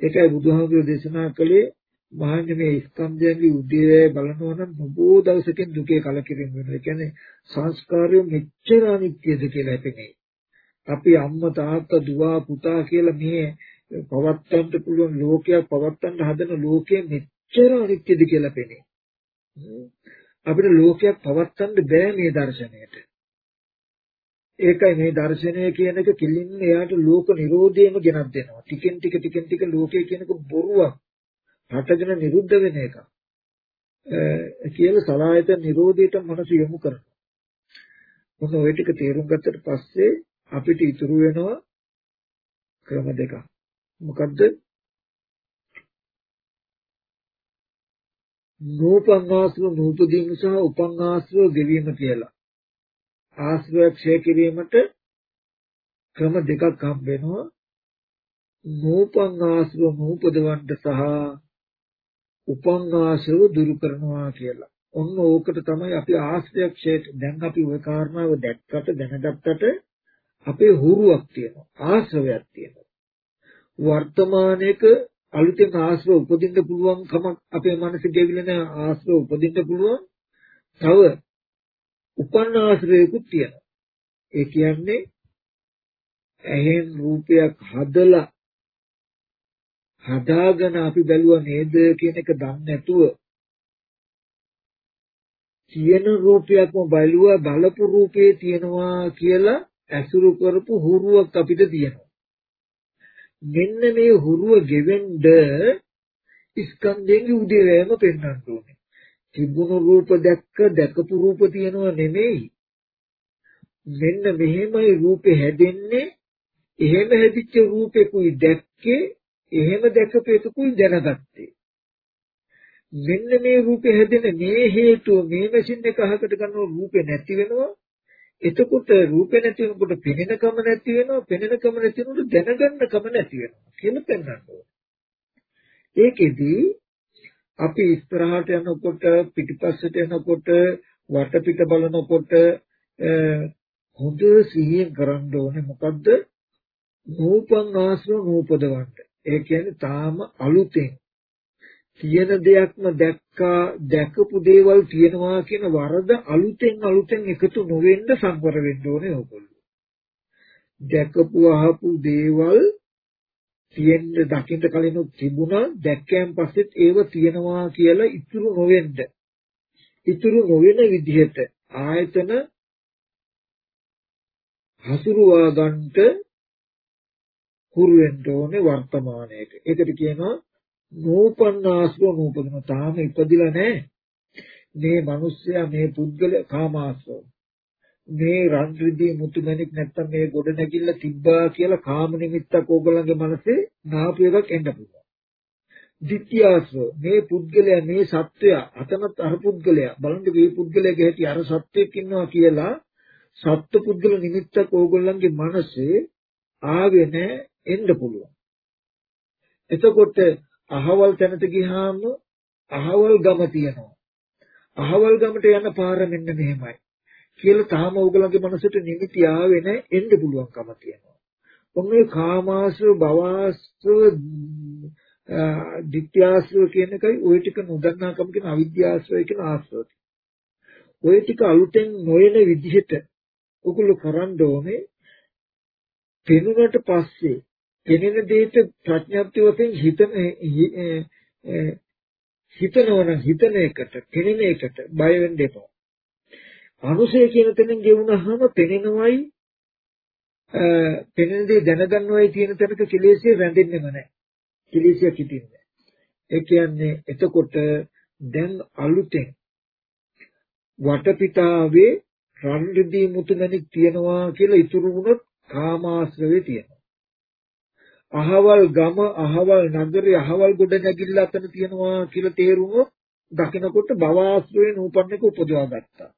ඒකයි බුදුහාමුදුරේ දේශනා කළේ මහන්නේ මේ ස්කන්ධයන්ගේ උදේවැය බලනවා නම් බොහෝ දවසකින් දුකේ කලකිරීම වෙනවා. ඒ කියන්නේ සංස්කාරය මෙච්චර අනිත්‍යද කියලා හැපෙන්නේ. අපි අම්මා තාත්තා දුව පුතා කියලා මේ පවත්තන්න පුළුවන් ලෝකයක් පවත්තන්න හදන ලෝකයේ මෙච්චර අනිත්‍යද කියලා පෙනේ. අපිට ලෝකයක් පවත්තන්න බෑ මේ දර්ශනයට. ඒකයි මේ දර්ශනය කියන එක කිලින්න එයාට ලෝක නිරෝධයම ගෙනත් දෙනවා. ටිකෙන් ටික ටිකෙන් ටික ලෝකය කියනක බොරුවක්. හටගෙන නිරුද්ධ වෙන එක. කියලා සලායතන නිරෝධයට මනස යොමු කරනවා. මොකද ওই ටික තේරුම් ගත්තට පස්සේ අපිට ඉතුරු වෙනවා ක්‍රම දෙකක්. මොකද්ද? නූපන් ආශ්‍රව නූපදීම සහ උපන් ආශ්‍රව ගෙවීම කියලා. ආශ්‍රය ක්ෂය කිරීමට ක්‍රම දෙකක් හම්බ වෙනවා. නූපන් ආශ්‍රව නූපදවන්න සහ උපන් ආශ්‍රව දුරු කරනවා කියලා. ඔන්න ඕකට තමයි අපි ආශ්‍රයක්ෂයට දැන් අපි ওই කාරණාව දැක්කට දැනගත්තට අපේ හුරුවක් තියෙනවා ආශ්‍රවයක් තියෙනවා වර්තමානයේක අලුතෙන් ආශ්‍රව උපදින්න පුළුවන් කමක් අපේ මනසේ ගෙවිලා නැහැ. ආශ්‍රව උපදින්න පුළුවන්. තව උපන්න ආශ්‍රයකුත් තියෙනවා. ඒ කියන්නේ ඇහෙන් රූපයක් හදලා හදාගෙන අපි බැලුවා නේද කියන එක දන්නේ නැතුව තියෙන රූපයක්ම බලුවා බලපු රූපේ තියෙනවා කියලා ඇසුරු කරපු හුරුවක් අපිට තියෙනවා. මෙන්න මේ හුරුව ගෙවෙන්න ස්කන්ධයෙන් උදේවැයම පෙන්වන්න ඕනේ. තිබුණු රූප දැක්ක දැකපු රූප තියෙනවා නෙමෙයි. මෙන්න මෙහෙමයි රූපේ හැදෙන්නේ. එහෙම හැදිච්ච රූපෙකුයි දැක්කේ, එහෙම දැකපු එකකුයි දැනගත්තේ. මෙන්න මේ රූපේ හැදෙන මේ හේතුව මේ මැෂින් එක අහකට ගන්නව රූපේ නැති වෙනවා එතකොට රූපේ නැති වෙනකොට පෙනෙනකම නැති වෙනවා පෙනෙනකම නැති වෙනකොට දැනගන්නකම නැති වෙනවා. කියලා පෙන්වන්න ඒකෙදි අපි ඉස්සරහට යනකොට පිටිපස්සට යනකොට වටපිට බලනකොට හොඳ සිහියෙන් කරන්න ඕනේ. මොකද්ද? නූපන් ආශ්‍රව නූපදවන්න. ඒ කියන්නේ තාම අලුතෙන්. තියෙන දෙයක්ම දැක්කා දැකපු දේවල් තියෙනවා කියන වරද අලුතෙන් අලුතෙන් එකතු නොවෙන්න සංවර වෙන්න ඕනේ ඕගොල්ලෝ. දැකපු අහපු දේවල් තියෙන්න දකින්න කලින් තිබුණා දැක්කයන් පස්සෙත් ඒව තියෙනවා කියලා ඉතුරු නොවෙන්න. ඉතුරු නොවන විදිහට ආයතන හසුරුවා ගන්නට හුරු වෙන්න ඕනේ වර්තමානයේක. ඒකට කියනවා නූපන්නාස්ව නූපදින තාම ඉපදිලා නැහැ. මේ මිනිස්සයා මේ පුද්ගල කාමාස්ව. මේ රන් රිදී මුතුමැණික් නැත්තම් මේ ගොඩ නැගිල්ල තිබ්බා කියලා කාම නිමිත්තක් ඕගොල්ලන්ගේ මනසේ නාපු එකක් එන්න පුළුවන්. ditthiyasව මේ පුද්ගලයා මේ සත්වයා අතනත් අර පුද්ගලයා බලන්න මේ පුද්ගලයාගේ හැටි අර සත්වෙක් ඉන්නවා කියලා සත්ව පුද්ගල නිමිත්තක් ඕගොල්ලන්ගේ මනසේ ආවේ නැහැ එන්න පුළුවන්. එතකොට අහවල් තැනට ගියාම අහවල් ගම තියෙනවා. අහවල් ගමට යන පාර මෙන්න මෙහෙමයි. කියලා තාම ඕගලගේ මනසට නිමිති ආවේ නැහැ එන්න පුළුවන්කම තියෙනවා. ඔන්නේ කාමාශ්‍රව භවශ්‍රව ditthyaශ්‍රව කියන එකයි ওই ටික නොදන්නාකම කියන අවිද්‍යාශ්‍රව කියන ආශ්‍රව. ওই ටික අලුතෙන් නොයන විදිහට ඔගොල්ලෝ කරන්න ඕනේ පෙනුනට පස්සේ පෙනෙන දෙයට ප්‍රඥාප්ති වශයෙන් හිතන හිතනවන හිතන එකට පෙනෙන එකට බය වෙන්න එපා. අනුසය කියන තැනින් ගෙවුනහම පෙනෙනවයි පෙනෙන දේ දැනගන්නවයි කියන තැනක කෙලෙසිය රැඳෙන්නේම නැහැ. කෙලෙසියක් හිටින්නේ. ඒ කියන්නේ එතකොට දැන් අලුතෙන් වටපිටාවේ රන් රිදී මුතුමැණික් තියනවා කියලා ඉතුරු වුණොත් කාමාශ්‍රවේ තියෙනවා. අහවල් ගම අහවල් නගරේ අහවල් ගොඩ නැගිල්ල අතන තියෙනවා කියලා තේරුණොත් දකිනකොට භවආශ්‍රයෙන් උපන්නක උපදවා ගත්තා.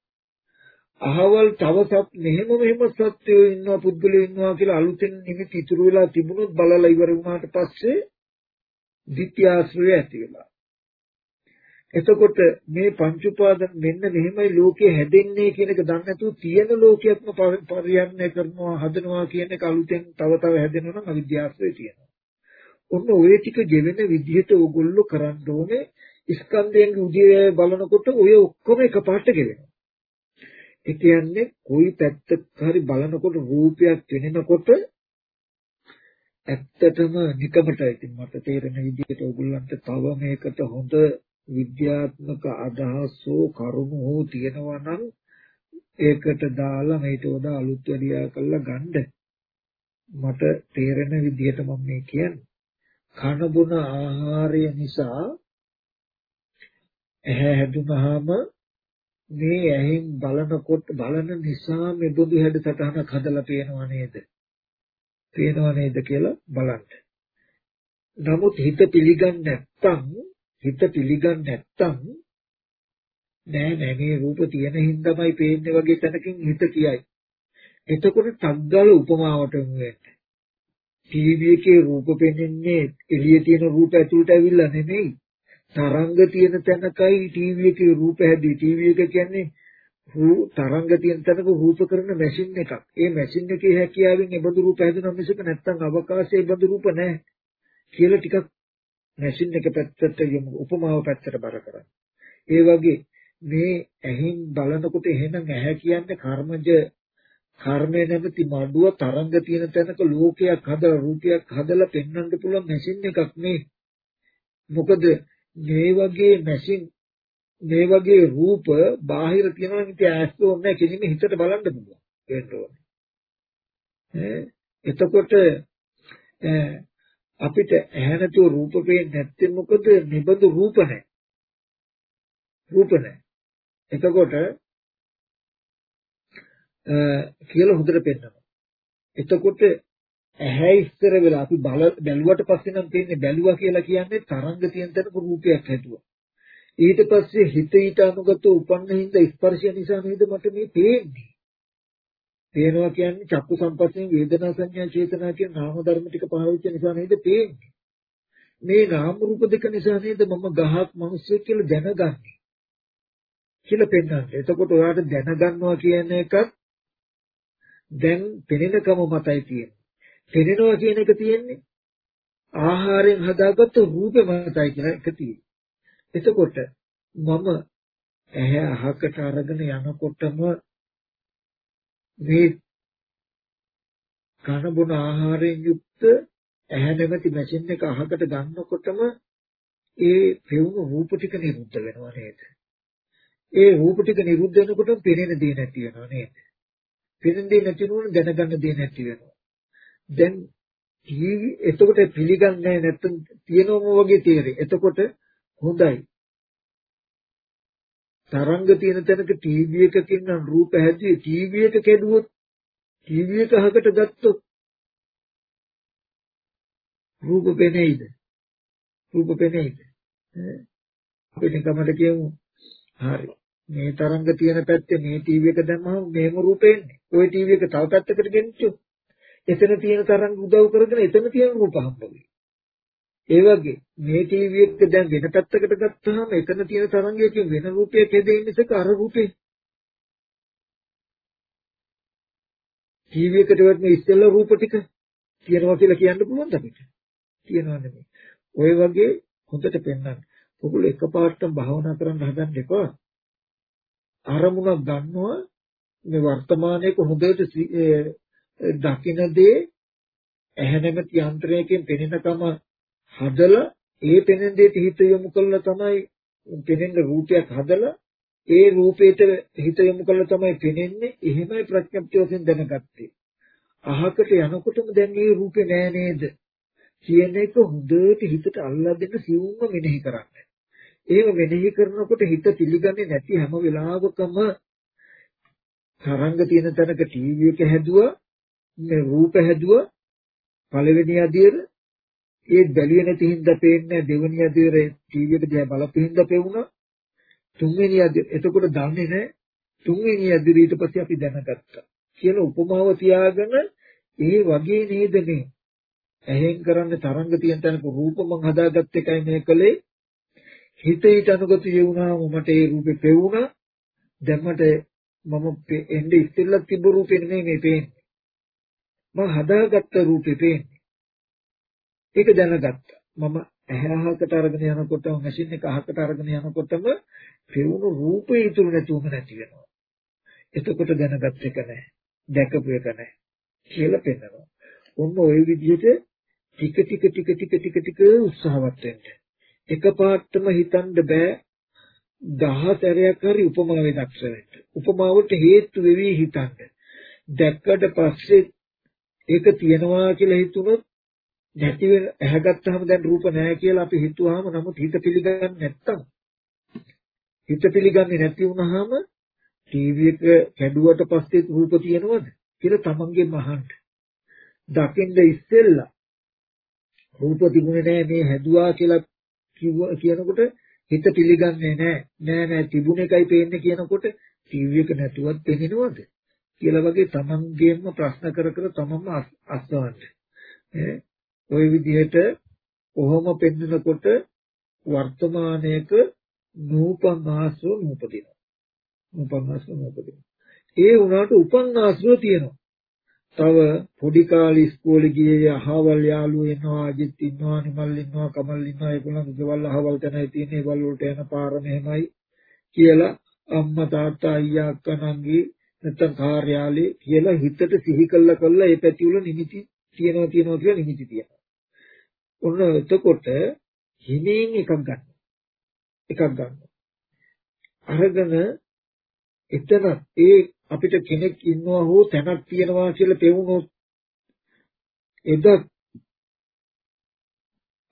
අහවල් තවසත් මෙහෙම මෙහෙම සත්‍යෝ ඉන්නවා පුද්ගලයෝ ඉන්නවා කියලා අලුතෙන් නිමිති ඉතුරු වෙලා තිබුණොත් බලලා ඉවර වුණාට පස්සේ ditthyaශ්‍රය ඇති වෙලා. එතකොට මේ පංච උපාදාන මෙන්න මෙහෙමයි ලෝකේ හැදෙන්නේ කියන එක දන්නේ නැතුව තියෙන ලෝකයක්ම පරිහරණය කරනවා හදනවා කියන එක අලුතෙන් තව තව හැදෙනවා නම් අවිද්‍යාවස්වේ තියෙනවා. ඔන්න ওই ටික ගෙවෙන විදිහට ඕගොල්ලෝ කරන්න ඕනේ ස්කන්ධයන්ගේ උදේ බලනකොට ඔය ඔක්කොම එකපාරට ගෙවෙනවා. ඒ කියන්නේ કોઈ පැත්තක හරි බලනකොට රූපයක් පෙනෙනකොට ඇත්තටම නිකමට ඉතින් මට තේරෙන විදිහට ඕගොල්ලන්ට තව මේකට හොඳ විද්‍යාත්මක අදහසෝ කරුණු හෝ තියෙනවා නම් ඒකට දාලා මේට වඩා අලුත් වැඩියා කරලා ගන්න මට තේරෙන විදිහට මම මේ කියන්නේ කන බොන ආහාරය නිසා ඇහැ හැදුනහම මේ ඇහෙන් බලනකොට බලන නිසා මේ බුදු හැඩ සටහනක් හදලා පේනව නේද? පේනව නේද කියලා බලන්න. නමුත් හිත පිළිගන්නේ නැත්තම් හිත පිළිගන්නේ නැත්තම් නෑ නෑ මේ රූප තියෙන හින්දාමයි පේන්නේ වගේ තැනකින් හිත කියයි. එතකොට තග්ගල උපමාවට වෙන්නේ. ටීවී එකේ රූප පෙන්වන්නේ එළියේ තියෙන රූප ඇතුළට ඇවිල්ලා නෙමෙයි. තරංග තියෙන තැනකයි ටීවී එකේ රූප හැදී. ටීවී එක කියන්නේ තරංග තියෙන තැනක රූප කරන මැෂින් එකක්. ඒ මැෂින් එකේ හැකියාවෙන් ඒ බඳු රූප හැදෙනවා මිසක නැත්තම් අවකාශයේ බඳු රූප නැහැ. කියලා ටිකක් මැෂින් එක පැත්තට යමු උපමාව පැත්තට බර කරා. ඒ වගේ මේ ඇහින් බලනකොට එහෙනම් ඇහැ කියන්නේ කර්මජ කර්මය නැමැති මඩුව තරංග තියෙන තැනක ලෝකයක් හදලා රූපයක් හදලා පෙන්වන්න පුළුවන් මැෂින් එකක් නේ. මොකද මේ වගේ මැෂින් මේ වගේ රූප බාහිර තියෙනවා නම් ඉතින් ඇස් ඕනේ කිසිම හිතට බලන්න පුළුවන් වෙන්න ඕනේ. එතකොට අපිට ඇහැ නැතුව රූප පේන්නේ නැත්තේ මොකද? නිබඳු රූප නැහැ. රූප නැහැ. එතකොට කියලා හොඳට පෙන්නනවා. එතකොට ඇහැ ඉස්සර වෙලා අපි බල බැලුවට පස්සේ නම් තියෙන්නේ බැලුවා කියලා කියන්නේ තරංග තියෙන තැනක රූපයක් හැදුවා. ඊට පස්සේ හිත ඊට අනුගත උපන්න හින්දා ස්පර්ශය නිසා නේද මට මේ පේන්නේ. පේනවා කියන්නේ චක්කු සම්පස්යෙන් වේදනා සංඥා චේතනා කියන නාම ධර්ම ටික පහළ නිසා නේද පේන්නේ. මේ නාම රූප දෙක නිසා නේද මම ගහක් මිනිස්සෙක් කියලා දැනගන්නේ. කියලා පෙන්නන්නේ. එතකොට ඔයාලට දැනගන්නවා කියන එකත් දැන් පෙනෙනකම මතයි තියෙන්නේ. පෙනෙනවා කියන එක තියෙන්නේ ආහාරයෙන් හදාගත්ත රූපේ මතයි කියන එක තියෙන්නේ. එතකොට මම ඇහැ අහකට අරගෙන යනකොටම මේ කන බොන ආහාරයෙන් යුක්ත ඇහැ නැමැති මැෂින් එක අහකට ගන්නකොටම ඒ පෙවුණු රූප ටික නිරුද්ධ වෙනවා නේද? ඒ රූප ටික නිරුද්ධ වෙනකොට පෙනෙන දේ නැති වෙනවා නේද? පෙනෙන දේ නැති වුණොත් දැනගන්න දේ නැති වෙනවා. දැන් ටීවී එතකොට පිළිගන්නේ නැත්නම් තියෙනවම වගේ තේරෙයි. එතකොට හොඳයි. තරංග තියෙන තැනක ටීවී එකකින් නම් රූප හැදුවේ ටීවී එක කැඩුවොත් ටීවී එක අහකට ගත්තොත් රූප පෙනෙයිද? රූප පෙනෙයිද? අපිට කමඩ කියමු. හරි. මේ තරංග තියෙන පැත්තේ මේ ටීවී එක දැම්මම මේම රූපෙන්නේ. ওই ටීවී එක තව පැත්තකට ගෙනිච්චොත් එතන තියෙන තරංග උදව් කරගෙන එතන තියෙන රූප හම්බ වෙයි. ඒ වගේ මේ ටීවී එක දැන් වෙන පැත්තකට ගත්තාම එතන තියෙන තරංගයකින් වෙන රූපයක් හැදෙන්නේ මිසක අර රූපේ ටීවී එකට වටන ඉස්සෙල්ලා රූප ටික තියෙනවා කියලා කියන්න පුළුවන්ද අපිට? කියනවා නෙමෙයි. ওই වගේ හොඳට පෙන්වන්න. ඔගොල්ලෝ එකපාරටම භාවනා කරන්න හදන්න එපා. අරමුණක් ගන්නවා මේ වර්තමානයේ හොඳට දකින දේ ඇහැ නැමැති යන්ත්‍රයකින් පෙනෙනකම හදලා ඒ පෙනෙන දෙයට හිත යොමු කළා තමයි පෙනෙන රූපයක් හදලා ඒ රූපේට හිත යොමු කළා තමයි පෙනෙන්නේ එහෙමයි ප්‍රඥප්තිය වශයෙන් දැනගත්තේ අහකට යනකොටම දැන් මේ රූපේ නෑ නේද කියන එක හොඳට හිතට අල්ලා දෙන්න සිවුම්ම මෙනෙහි කරන්න. එහෙම මෙනෙහි කරනකොට හිත පිළිගන්නේ නැති හැම වෙලාවකම තරංග තියෙන තැනක ටීවී එක හැදුවා මේ රූප හැදුවා පළවෙනි අදියර ඒ බැලිය නැති හින්දා පේන්නේ දෙවෙනි අදියර ටීවී එක දිහා බලපු හින්දා පෙවුණා. තුන්වෙනි අදියර එතකොට දන්නේ නැහැ. තුන්වෙනි අදියර ඊට පස්සේ අපි දැනගත්තා. කියන උපමාව තියාගෙන ඒ වගේ නේද මේ? ඇහෙන් කරන්නේ තරංග තියෙන තැනක රූප මං හදාගත්ත එකයි මේ කලේ. හිත ඊට අනුගත යුණාම මට ඒ රූපේ පෙවුණා. දැන් මට මම එන්නේ ඉස්සෙල්ලා තිබ්බ රූපේ නෙමෙයි මේ පේන්නේ. මම හදාගත්ත රූපේ පේන්නේ. ඒක දැනගත්තා. මම ඇහැහකට අරගෙන යනකොටම මැෂින් එක අහකට අරගෙන යනකොටම පෙවුණු රූපේ ඉතුරු නැතුවම නැති වෙනවා. එතකොට දැනගත් එක නැහැ. දැකපු එක නැහැ. කියලා පෙන්නනවා. ඔන්න ওই විදිහට ටික ටික ටික ටික ටික ටික උත්සාහවත් වෙන්න. එකපාරටම හිතන්න බෑ දහතරයක් හරි උපමාවේ දක්ෂ වෙන්න. උපමාවට හේතු වෙවි හිතන්න. දැක්කට පස්සේ ඒක තියනවා කියලා හිතුනොත් නැති වෙන ඇහැගත්තාම දැන් රූප නැහැ කියලා අපි හිතුවාම නමුත් හිත පිළිගන්නේ නැත්තම් හිත පිළිගන්නේ නැති වුනහම ටීවී එක කැඩුවට පස්සේ රූප තියෙනවද කියලා තමන්ගෙන් අහන්න. දකින්න ඉස්සෙල්ලා රූප තිබුණේ නැහැ මේ හැදුවා කියලා කියනකොට හිත පිළිගන්නේ නැහැ. නෑ නෑ තිබුණ එකයි පේන්නේ කියනකොට ටීවී එක නැතුවත් පේනවද කියලා වගේ තමන්ගෙන්ම ප්‍රශ්න කර කර තමන්ම අස්වන්න. ওই විදිහට කොහොම පෙන්නකොට වර්තමානයේක නූපන් ආශ්‍රව නූපදිනවා. නූපන් ආශ්‍රව නූපදිනවා. ඒ වුණාට උපන් ආශ්‍රව තියෙනවා. තව පොඩි කාලේ ඉස්කෝලේ ගියේ අහවල් යාළුවෝ එනවා අජිත් ඉන්නවා නිමල් ඉන්නවා කමල් ඉන්නවා ඒගොල්ලන් ගෙවල් අහවල් තැනයි තියෙන්නේ ඒවල් වලට යන පාර මෙහෙමයි කියලා අම්මා තාත්තා අයියා අක්කා නංගි නැත්තම් කාර්යාලේ කියලා හිතට සිහි කළා කළා ඒ පැති වල නිමිති තියනවා තියනවා කියලා නිමිති තියනවා. ඔන්න එතකොට හිමින් එකක් ගන්න. එකක් ගන්න. අරගෙන එතන ඒ අපිට කෙනෙක් ඉන්නවා හෝ තැනක් තියෙනවා කියලා පෙවුනොත් එද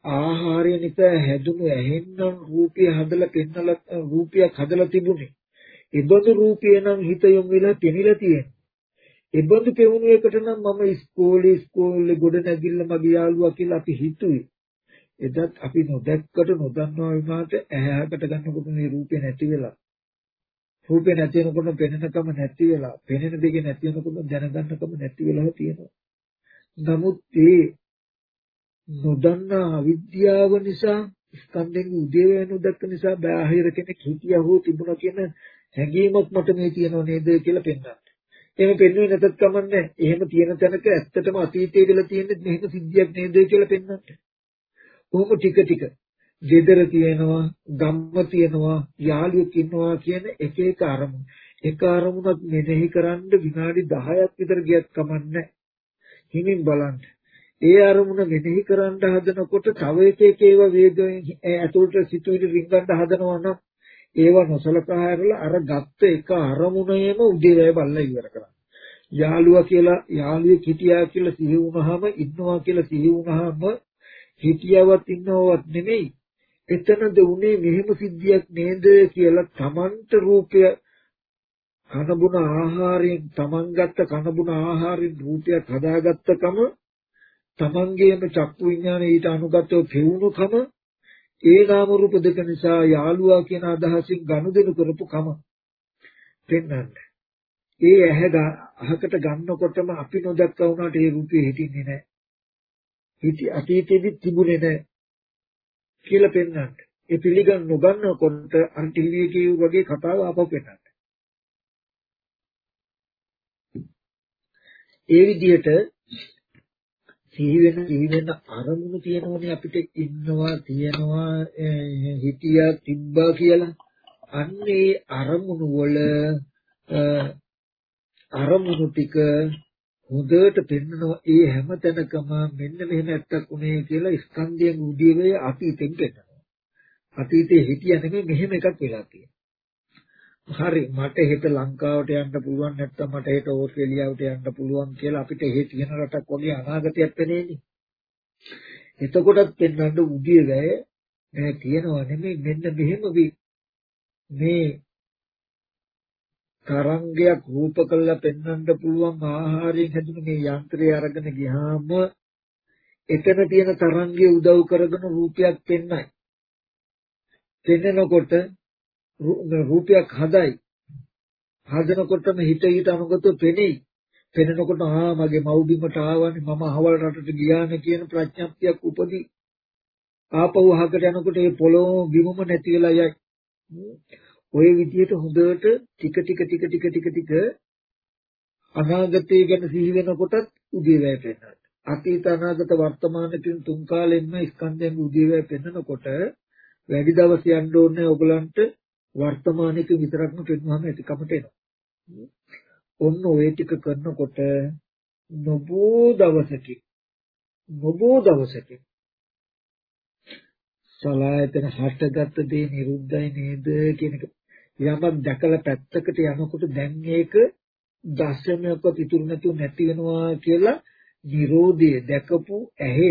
ආහාරය නිසා හැදුණු ඇහෙන්නම් රූපය හදලා පෙන්නලා රූපයක් හදලා තිබුණේ. ඒබඳු රූපය නම් හිත යොමු වෙලා පෙනිලා තියෙනවා. ඒබඳු පෙවුණු එකට නම් මම ඉස්කෝලේ ඉස්කෝලේ ගොඩ නැගිල්ල මගේ යාළුවා කියලා අපි හිතුවේ. එදත් අපි නොදැක්කට නොදන්නවා වුණාට ඇහැකට ගන්නකොට මේ රූපේ නැති වෙලා රූපේ නැති වෙනකොට පෙනෙනකම නැති වෙලා පෙනෙන දෙක නැති වෙනකොට දැනගන්නකම නැති වෙලා තියෙනවා. නමුත් ඒ නොදන්නා අවිද්‍යාව නිසා ස්කන්ධෙන් උදේ වෙනු දැක්ක නිසා බාහිර කෙනෙක් හිතියා හෝ තිබුණා කියන හැඟීමක් මට මේ තියෙනව නේද කියලා පෙන්වන්න. එහෙම පෙන්වුවේ නැතත් කමන්නේ. එහෙම තියෙන තැනක ඇත්තටම අතීතයේ වෙලා තියෙන්නේ මෙහෙම සිද්ධියක් නේද කියලා පෙන්වන්න. කොහොම ටික ටික ගෙදර තියෙනවා, ගම්ම තියෙනවා, යාළුවෙක් ඉන්නවා කියන එක එක අරමුණු. එක අරමුණක් මෙනෙහි කරන්න විනාඩි 10ක් විතර ගියත් කමන්නේ. හිමින් බලන්න. ඒ අරමුණ මෙනෙහි කරන්න හදනකොට තව එක එක ඒවා වේගයෙන් ඇතුළට සිතුවිලි රිංගන්න හදනවා නම් ඒවා නොසලකා හැරලා අර ගත්ත එක අරමුණේම උදේවැය බල්ලා ඉවර කරන්න. යාළුවා කියලා යාළුවෙක් හිටියා කියලා සිහි වුණාම ඉන්නවා කියලා සිහි වුණාම හිටියවත් ඉන්නවවත් නෙමෙයි එතනද උනේ මෙහෙම සිද්ධියක් නේද කියලා තමන්ට රූපය කනබුන ආහාරයෙන් තමන් ගත්ත කනබුන ආහාරයෙන් රූපයක් හදාගත්තකම තමන්ගේම චක්කු විඥානය ඊට අනුගතව පෙවුණුකම ඒ නාම රූප දෙක නිසා යාළුවා කියන අදහසින් ගනුදෙනු කරපු කම පෙන්වන්න. ඒ ඇහැ අහකට ගන්නකොටම අපි නොදක්කා වුණාට ඒ රූපේ හිටින්නේ නැහැ. හිටි අතීතෙදි තිබුණේ නැහැ. කියලා පෙන්වන්න. ඒ පිළිගන්න නොගන්නකොට අර ටීවී එකේ වගේ කතාව ආපහු පෙන්වන්න. ඒ විදිහට සිහි වෙන සිහි වෙන අරමුණු තියෙනවනේ අපිට ඉන්නවා තියනවා හිතියා තිබ්බා කියලා අන්නේ අරමුණු වල අරමුණු ටික හොඳට පෙන්නනවා ඒ හැම තැනකම මෙන්න මෙහෙම ඇත්තක් උනේ කියලා ස්කන්ධයෙන් උදීවේ අතීතෙන් පෙන්නනවා. අතීතේ හිටිය නෙමෙයි මෙහෙම එකක් වෙලා තියෙනවා. හරි මට හෙට ලංකාවට යන්න පුළුවන් නැත්නම් මට හෙට ඕස්ට්‍රේලියාවට යන්න පුළුවන් කියලා අපිට එහෙ තියෙන රටක් වගේ අනාගතයක් පෙනේනේ. එතකොටත් පෙන්වන්න උදේ වැය මේ තියෙනවා නෙමෙයි මෙන්න මෙහෙම මේ තරංගයක් රූප කළා පෙන්වන්න පුළුවන් ආහාරයෙන් හැදුණු මේ යන්ත්‍රය අරගෙන ගියාම එතන තියෙන තරංගය උදව් කරගෙන රූපයක් පෙන්වයි. පෙන්නකොට රූපයක් හදයි. හදනකොටම හිත ඊට අනුගතව පෙනෙයි. පෙනෙනකොට ආ මගේ මව්බිමට ආවනේ මම අහවල් රටට ගියානේ කියන ප්‍රඥප්තියක් උපදී. ආපහු අහකට යනකොට ඒ පොළොව බිමම නැති වෙලා යයි. ওই විදිහට හොඳට ටික ටික ටික ටික ටික ටික අනාගතය ගැන සිහි වෙනකොටත් උදේවැය පෙන්වනවා. අතීත අනාගත වර්තමාන කියන තුන් කාලෙන්න ස්කන්ධයන් උදේවැය පෙන්වනකොට වැඩි දවස් යන්න ඕනේ ඔයගලන්ට වර්තමානික විතරක්ම පෙන්වහම ඇතිකමට එනවා. ඔන්න ඔය ටික කරනකොට නොබෝ දවසකින් නොබෝ දවසකින් සලායතන හටගත් දේ නිරුද්ධයි නේද කියන එක යමක් දැකලා පැත්තකට යනකොට දැන් ඒක දර්ශනයක්වත් ඉතුරු නැතුව නැති වෙනවා කියලා Nirodhe දැකපු ඇහි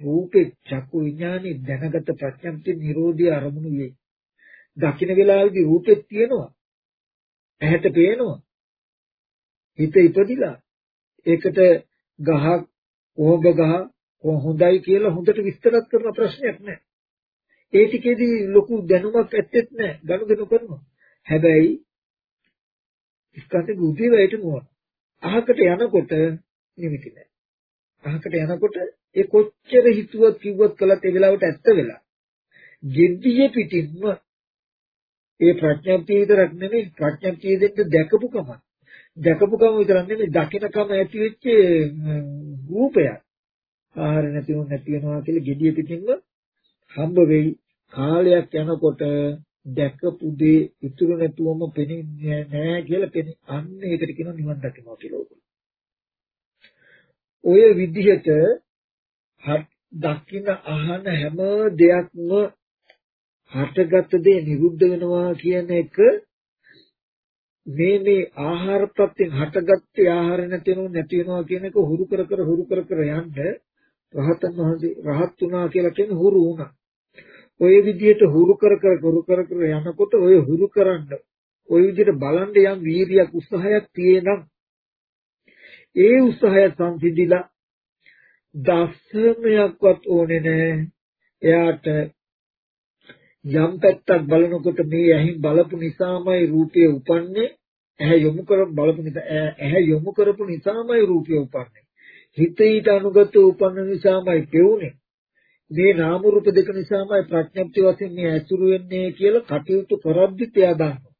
රූපේ චක්කු විඥානෙ දැනගත ප්‍රඥප්ති Nirodhe අරමුණු වේ. දකින්න වෙලාවේදී රූපෙත් තියෙනවා. ඇහැට පේනවා. හිත ඉපදිලා ඒකට ගහක් කොහොඹ ගහ හොඳයි කියලා හොඳට විස්තරත් කරන ප්‍රශ්නයක් නැහැ. ඒ ටිකේදී ලොකු දැනුමක් ඇත්තෙත් නැහැ. ගනුදෙනු කරනවා. හැබැයි ස්කන්ධේ බුද්ධිය වලට නෝන. අහකට යනකොට නිමිති නැහැ. අහකට යනකොට ඒ කොච්චර හිතුවත් කිව්වත් කළත් ඒ වෙලාවට ඇත්ත වෙලා. ගෙඩිය පිටින්ම ඒ ප්‍රඥාප්තිය විතරක් නෙමෙයි ප්‍රඥාප්තිය දෙන්න දැකපු කම. දැකපු කම විතරක් නෙමෙයි දකින්නකම ඇති වෙච්ච රූපය. ආහාර නැති වුණ නැති වෙනවා කියලා ගෙඩිය පිටින්ම හම්බ වෙයි. කාලයක් යනකොට දැකපු දේ ඉතුරු නැතුවම පෙනෙන්නේ නැහැ කියලා පෙනේ. අන්න ඒකට කියනවා නිවන් දකිනවා කියලා ඕක. ඔය විදිහට දකින්න අහන හැම දෙයක්ම හටගත් දේ නිරුද්ධ වෙනවා කියන එක මේ මේ ආහාර ප්‍රත්‍යයෙන් හටගත්තේ ආහාර නැති වෙනව නැති වෙනවා කියන එක හුරු කර කර හුරු කර කර යන්න රහතන් වහන්සේ රහත් වුණා කියලා කියන්නේ හුරු වුණා. ඔය විදිහට හුරු කර කර හුරු කර කර යනකොට ඔය හුරු කරන්න ඔය විදිහට බලන්න යම් වීරියක් උත්සාහයක් තියෙනම් ඒ උත්සාහය සංසිඳිලා දර්ශනයක්වත් ඕනේ නැහැ. එයාට යම් පැත්තක් බලනකොට මේ ඇහින් බලපු නිසාමයි රූපය උපන්නේ. ඇහැ යොමු කර බලපු නිසා ඇහැ යොමු කරපු නිසාමයි රූපය උපන්නේ. හිත ඊට අනුගත උපන්න නිසාමයි පෙවුනේ. මේ නාම රූප දෙක නිසාමයි ප්‍රඥප්ති වශයෙන් මේ ඇසුරු වෙන්නේ කියලා කටයුතු කරද්දි තියා ගන්නවා.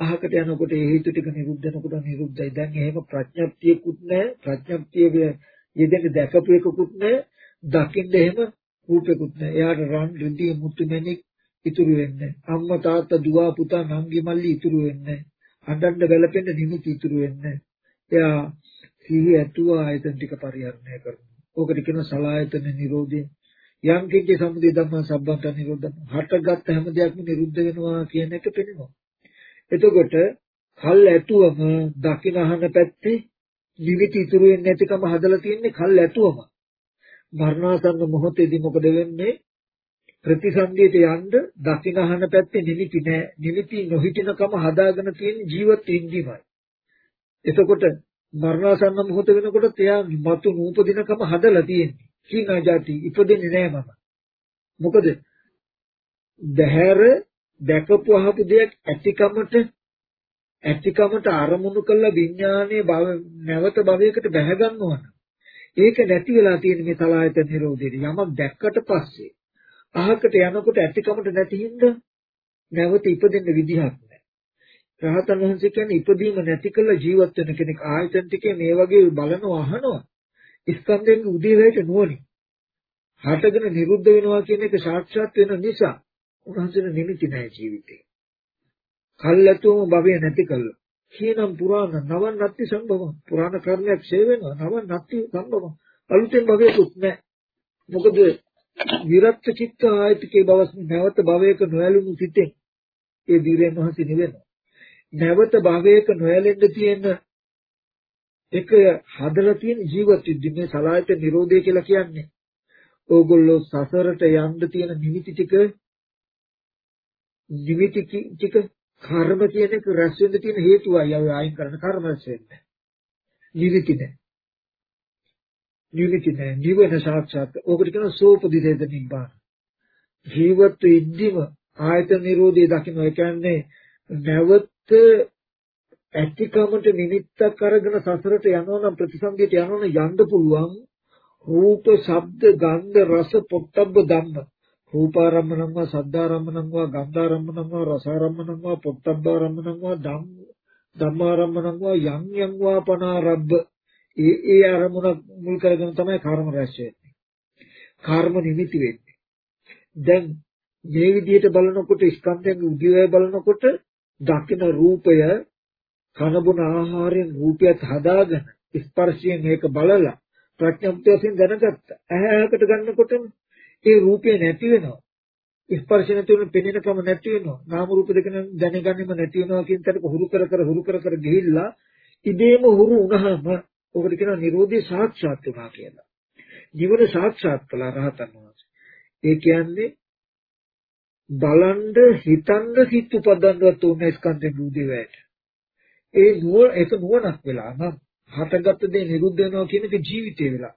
අහකට යනකොට ඒ හේතු ටික නිරුද්ධ වෙනකොට නිරුද්ධයි. දැන් එහෙම ප්‍රඥප්තියකුත් නැහැ. ප්‍රඥප්තිය යෙදෙන්න දැකපු එකකුත් නැහැ. දකින්න එහෙම රූපෙකුත් නැහැ. එයාට රන් රිදී මුතුමැණික් ඉතුරු වෙන්නේ. අම්මා තාත්තා දුව පුතා නංගි මල්ලි ඉතුරු වෙන්නේ. අඬන්න වැළපෙන්න නිමිති ඉතුරු වෙන්නේ. එයා සිහි ඇතුව ආයතන ටික පරිහරණය කරනවා. ඕකට කියනවා සලායතන නිරෝධය. යම් කිංච සමුදය ධම්ම සම්බන්ත නිරෝධ හටගත් හැම දෙයක්ම නිරුද්ධ වෙනවා කියන එක පෙනෙනවා. එතකොට කල් ඇතුවම දකින අහන පැත්තේ නිමිති ඉතුරු වෙන්නේ නැතිකම හදලා තියෙන්නේ කල් ඇතුවම. මරණාසන්න මොහොතේදී මොකද වෙන්නේ? ප්‍රතිසන්දියට යන්න දකින අහන පැත්තේ නිමිති නැහැ. නිමිති නොහිටිනකම හදාගෙන තියෙන ජීවත් ඉන්දිමයි. එතකොට මරණාසන්න මොහොත වෙනකොට එයා මතු නූපදිනකම හදලා තියෙන්නේ. කීනා જાති ඉපදෙන්නේ නැහැ මම. මොකද දැහැර දැකපු අහපු දෙයක් ඇතිකමට ඇතිකමට අරමුණු කළ විඥානයේ භව නැවත භවයකට බැහැ ගන්නවා ඒක නැති වෙලා තියෙන මේ සලායතන නිරෝධයට යමක් දැක්කට පස්සේ අහකට යනකොට ඇතිකමට නැති හින්දා නැවත ඉපදෙන්න විදිහක් නැහැ. රහතන් වහන්සේ කියන්නේ ඉපදීම නැති කළ ජීවත් වෙන කෙනෙක් ආයතන ටිකේ මේ වගේ බලනවා අහනවා. ස්කන්ධයෙන් උදේවැයට නුවණින්. හටගෙන නිරුද්ධ වෙනවා කියන එක සාක්ෂාත් වෙන නිසා උන්වහන්සේට නිමිති නැහැ ජීවිතේ. කල්ැතුම භවය නැති කළා. කියනම් පුරාණ නව නත්ති සම්භව පුරාණ කර්මයක් ඡේ වෙනවා නව නත්ති සම්භව අලුතෙන් භවයකුත් නැහැ. මොකද විරත් චිත්ත ආයතිකේ බවස් නැවත භවයක නොයලුණු සිටෙන් ඒ දීරයන් වහන්සේ නිවෙනවා. නැවත භවයක නොයලෙන්න තියෙන එක හදලා තියෙන ජීවත් විද්‍ය මේ සලායත නිරෝධය කියලා කියන්නේ. ඕගොල්ලෝ සසරට යන්න තියෙන නිමිති ටික නිමිති ටික කර්ම කියන එක රැස් වෙන්න තියෙන හේතුවයි අය අයින් කරන කර්ම රැස් වෙන්නේ. නිමිති නෑ. නිමිති නෑ. නිවන සාක්ෂාත්. ඕකට කියන සෝපදිදේද නිබ්බාන. ජීවත් ඉද්දිම ආයතන නිරෝධය දකින්න ඒ කියන්නේ නැවත ඇතිකමට නිමිත්තක් අරගෙන සසරට යනවා නම් ප්‍රතිසන්දියට යනවා නම් යන්න පුළුවන් රූප, ශබ්ද, ගන්ධ, රස, පොට්ටබ්බ ධම්ම රූපාරම්මණං වා සද්ධාරම්මණං වා ගන්ධාරම්මණං වා රසාරම්මණං වා පොට්ටබ්බාරම්මණං වා ධම්ම ධම්මාරම්මණං වා යං යං වා පනාරබ්බ ඒ ඒ අරමුණ මුල් කරගෙන තමයි කර්ම රැස් වෙන්නේ. කර්ම නිමිති වෙන්නේ. දැන් මේ විදිහට බලනකොට ස්කන්ධයන්ගේ උදේවැය බලනකොට දකින රූපය කනබුන ආහාරයෙන් රූපයත් හදාගෙන ස්පර්ශයෙන් මේක බලලා ප්‍රඥප්තිය වශයෙන් දැනගත්තා. ඇහැකට ගන්නකොටම ඒ රූපය නැති වෙනවා. ස්පර්ශ නැති වෙන පෙනෙනකම නැති වෙනවා. නාම රූප දෙක දැනගන්නෙම නැති වෙනවා කියන තැනක හුරු කර කර හුරු කර කර ගිහිල්ලා ඉබේම හුරු වුණාම ඔකට කියනවා නිරෝධය සාක්ෂාත් වුණා කියලා. ජීවන සාක්ෂාත් කළා රහතන් වහන්සේ. ඒ කියන්නේ බලන්ද හිතන්ද සිත් උපදන්නවත් ඕනේ ස්කන්ධේ බුද්ධිවැට. ඒ නුවණ ඒක නුවණක් වෙලා නම් හටගත්ත දේ නිරුද්ධ වෙනවා කියන එක ජීවිතේ වෙලා.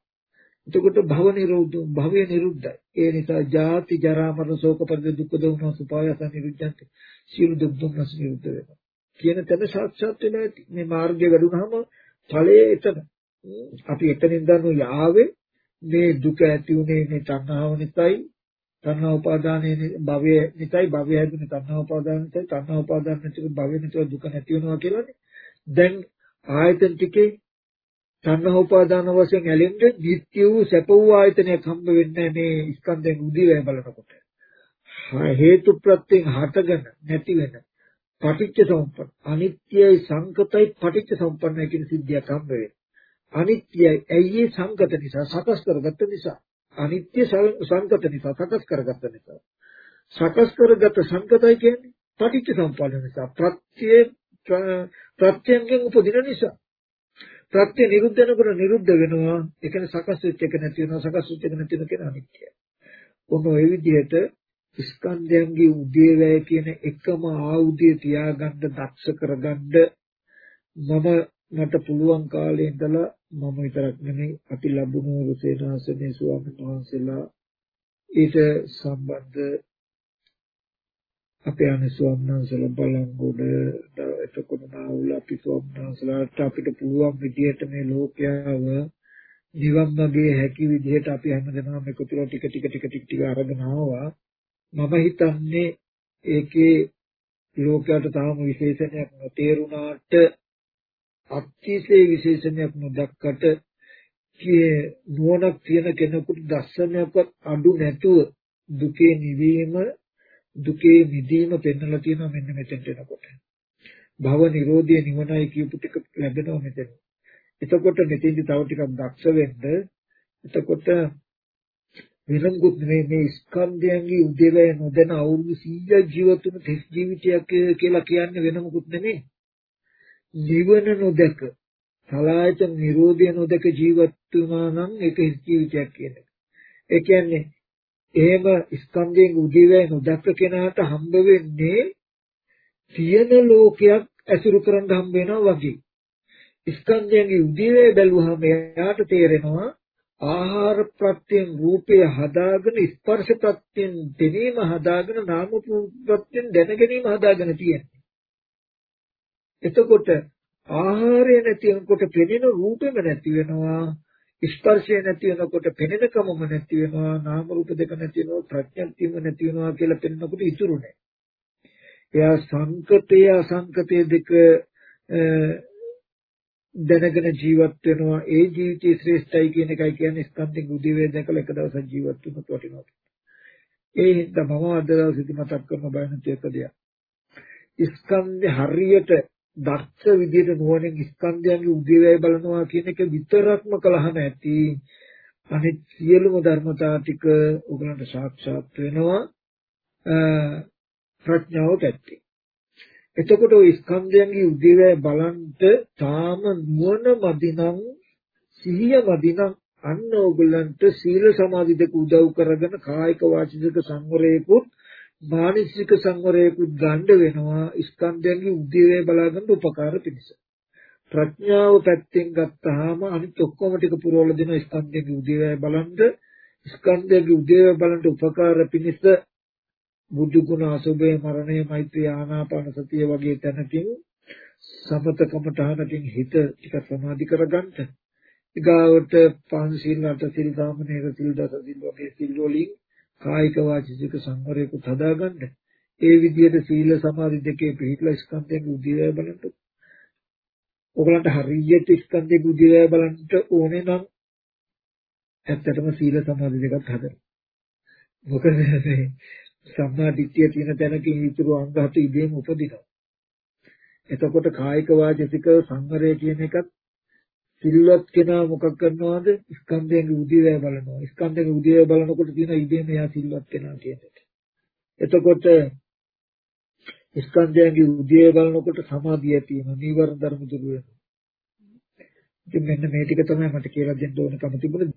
එතකොට භව නිරෝධ භවය නිරුද්ධයි. ඒ නිසා ජාති ජරා මරණ ශෝක පරිද දුක්ඛ දෝමන සුපායස නිරුද්ධන්ත. සියලු දුක් දුම්නස් නිරුද්ධ වෙනවා. කියන තැන සාක්ෂාත් වෙලා ඇති. මේ මාර්ගය වැඩුණාම ඵලය එතන. අපි එතනින් දන්නු යාවේ මේ දුක ඇති උනේ මේ තණ්හාව නිසායි තණ්හා උපාදානයේ භවය නිසායි භවය හැදුනේ තණ්හා උපාදාන නිසායි තණ්හා උපාදාන නිසායි භවය නිසායි දුක නැති වෙනවා කියලානේ දැන් ආයතන ටිකේ තණ්හා උපාදාන වශයෙන් ඇලෙන්නේ නිත්‍ය වූ සැප වූ ආයතනයක් හම්බ වෙන්නේ මේ ස්කන්ධයෙන් උදිවේ බලනකොට. හේතු ප්‍රත්‍යයෙන් හටගෙන නැති වෙන පටිච්ච සමුප්පන්න අනිත්‍යයි සංකතයි පටිච්ච සමුප්පන්නයි කියන සිද්ධියක් හම්බ වෙනවා. අනිත්‍යයි ඇයි ඒ සංකත නිසා සකස් කරගත්ත නිසා අනිත්‍ය සංකත නිසා සකස් කරගත්ත නිසා සකස් කරගත්ත සංකතයි කියන්නේ පටිච්ච සමුප්පන්න නිසා ප්‍රත්‍ය ප්‍රත්‍යයෙන් උපදින නිසා ප්‍රත්‍ය නිරුද්ධ වෙනකොට නිරුද්ධ වෙනවා. ඒ කියන්නේ සකස් වෙච්ච එක නැති වෙනවා. සකස් වෙච්ච එක නැති වෙන කියන අනිත්‍යය. ඔන්න ඔය විදිහට ස්කන්ධයන්ගේ උදේවැය කියන එකම ආයුධය තියාගන්න දක්ෂ කරගන්න මම මට පුළුවන් කාලේ ඉඳලා මම විතරක් නෙමෙයි අපි ලැබුණු රුසේනාසනේ ස්වාමීන් වහන්සේලා ඊට සම්බන්ධ අපේ අනේ ස්වාමීන් බලංගොඩ එතකොට නාවුල අපි ස්වාමීන් අපිට පුළුවන් විදිහට මේ ලෝකයාව නිවන් මාගේ හැකි විදිහට අපි හැමදෙනාම එකතු වෙලා ටික ටික ටික ටික ටික අරගෙන ආවා. මම හිතන්නේ ඒකේ ලෝකයට තාම විශේෂණයක් නොතේරුණාට අතිශය විශේෂණයක් නොදක්කට කියේ නුවණක් තියෙන කෙනෙකුට දර්ශනයක්වත් අඩු නැතුව දුකේ නිවීම දුකේ මිදීම පෙන්වලා තියෙනවා මෙන්න මෙතෙන්ට එනකොට. භව නිරෝධය නිවනයි කියපු ටික ලැබෙනවා මෙතන. එතකොට මෙතෙන්දි තව ටිකක් දක්ෂ වෙන්න එතකොට වෙනමුත් මේ මේ ස්කන්ධයන්ගේ උදේවැය නොදැන අවුරුදු 100ක් ජීවත් වුණු තෙස් ජීවිතයක් කියලා කියන්නේ වෙනමුත් නෙමෙයි. නිවන නොදක සලායතන නිරෝධය නොදක ජීවත් වුණා නම් ඒක ජීවිතයක් කියන්නේ. ඒ කියන්නේ එහෙම ස්කන්ධයෙන් උදේවැය නොදක්ක කෙනාට හම්බ වෙන්නේ තියෙන ලෝකයක් ඇසුරු කරන් හම්බ වෙනවා වගේ. ස්කන්ධයන්ගේ උදේවැය බැලුවහම එයාට තේරෙනවා ආහාර ප්‍රත්‍යයෙන් රූපය හදාගෙන ස්පර්ශ ප්‍රත්‍යයෙන් දැනීම හදාගෙන නාම ප්‍රත්‍යයෙන් දැනගැනීම හදාගෙන තියෙන්නේ. එතකොට ආහාරය නැති වෙනකොට පෙනෙන රූපෙම නැති වෙනවා ස්පර්ශය නැති වෙනකොට පෙනෙනකමම නැති වෙනවා නාම රූප දෙක නැති වෙනවා ප්‍රඥප්තියම නැති වෙනවා කියලා පෙනෙනකොට ඉතුරු නැහැ. එයා සංකතය අසංකතය දෙක දැනගෙන ජීවත් වෙනවා ඒ ජීවිතය ශ්‍රේෂ්ඨයි කියන එකයි කියන්නේ ස්කන්ධෙන් උදිවේ දැකලා එක දවසක් ජීවත් වුණොත් වටිනවා. ඒ හින්දා මම අද දවසේදී මතක් කරන බය නැති එක දෙයක්. ස්කන්ධ හරියට දක්ෂ විදියට නුවණින් ස්කන්ධයන්ගේ උදේවැය බලනවා කියන එක විතරක්ම කලහම ඇති අනිත් සියලුම ධර්මතා ටික උගලන්ට සාක්ෂාත් වෙනවා ප්‍රඥාව පැත්තේ. එතකොට ওই ස්කන්ධයන්ගේ උදේවැය බලන්ට තාම නුවණ මදිනම් සිහිය මදිනම් අන්න ඕගලන්ට සීල සමාධි දෙක උදව් කරගෙන කායික වාචික සංවරයකුත් මානසික සංවරයකුත් ගන්න වෙනවා ස්කන්ධයන්ගේ උදේවැය බලාගන්න උපකාර පිණිස. ප්‍රඥාව පැත්තෙන් ගත්තාම අනිත් ඔක්කොම ටික පුරවල දෙන ස්කන්ධයන්ගේ උදේවැය බලන්න ස්කන්ධයන්ගේ උදේවැය බලන්න උපකාර පිණිස බුදු ගුණ අසුභය මරණය මෛත්‍රී ආනාපාන සතිය වගේ තැනකින් සමතකම තහනකින් හිත ටික සමාධි කරගන්න. ඊගාවට පංචශීල අට සිල් සාමනීර සිල් දස සිල් වගේ සිල් වලින් කායික වාචික සංවරයකුත් හදාගන්න. ඒ විදිහට සීල සමාධි දෙකේ පිළිපලා ස්කන්ධයෙන් උදේවැය බලන්න. ඔයගලන්ට හරියට ස්කන්ධයේ උදේවැය බලන්න ඕනේ නම් ඇත්තටම සීල සමාධි දෙකත් හදන්න. මොකද මේ සම්මා දිට්ඨිය තියෙන තැනකින් ඊතුරු අංග හත ඉදීම උපදිනවා. එතකොට කායික වාචික සංවරය කියන එකත් සිල්වත් කෙනා මොකක් කරනවද? ස්කන්ධයන්ගේ උදේවැය බලනවා. ස්කන්ධයන්ගේ උදේවැය බලනකොට තියෙන ඉබේම එයා සිල්වත් කෙනා කියන එක. එතකොට ස්කන්ධයන්ගේ උදේවැය බලනකොට සමාධිය ඇති වෙනවා. නීවරණ ධර්ම දුරු වෙනවා. ඉතින් මෙන්න මේ ටික තමයි මට කියලා දෙන්න ඕනකම තිබුණේ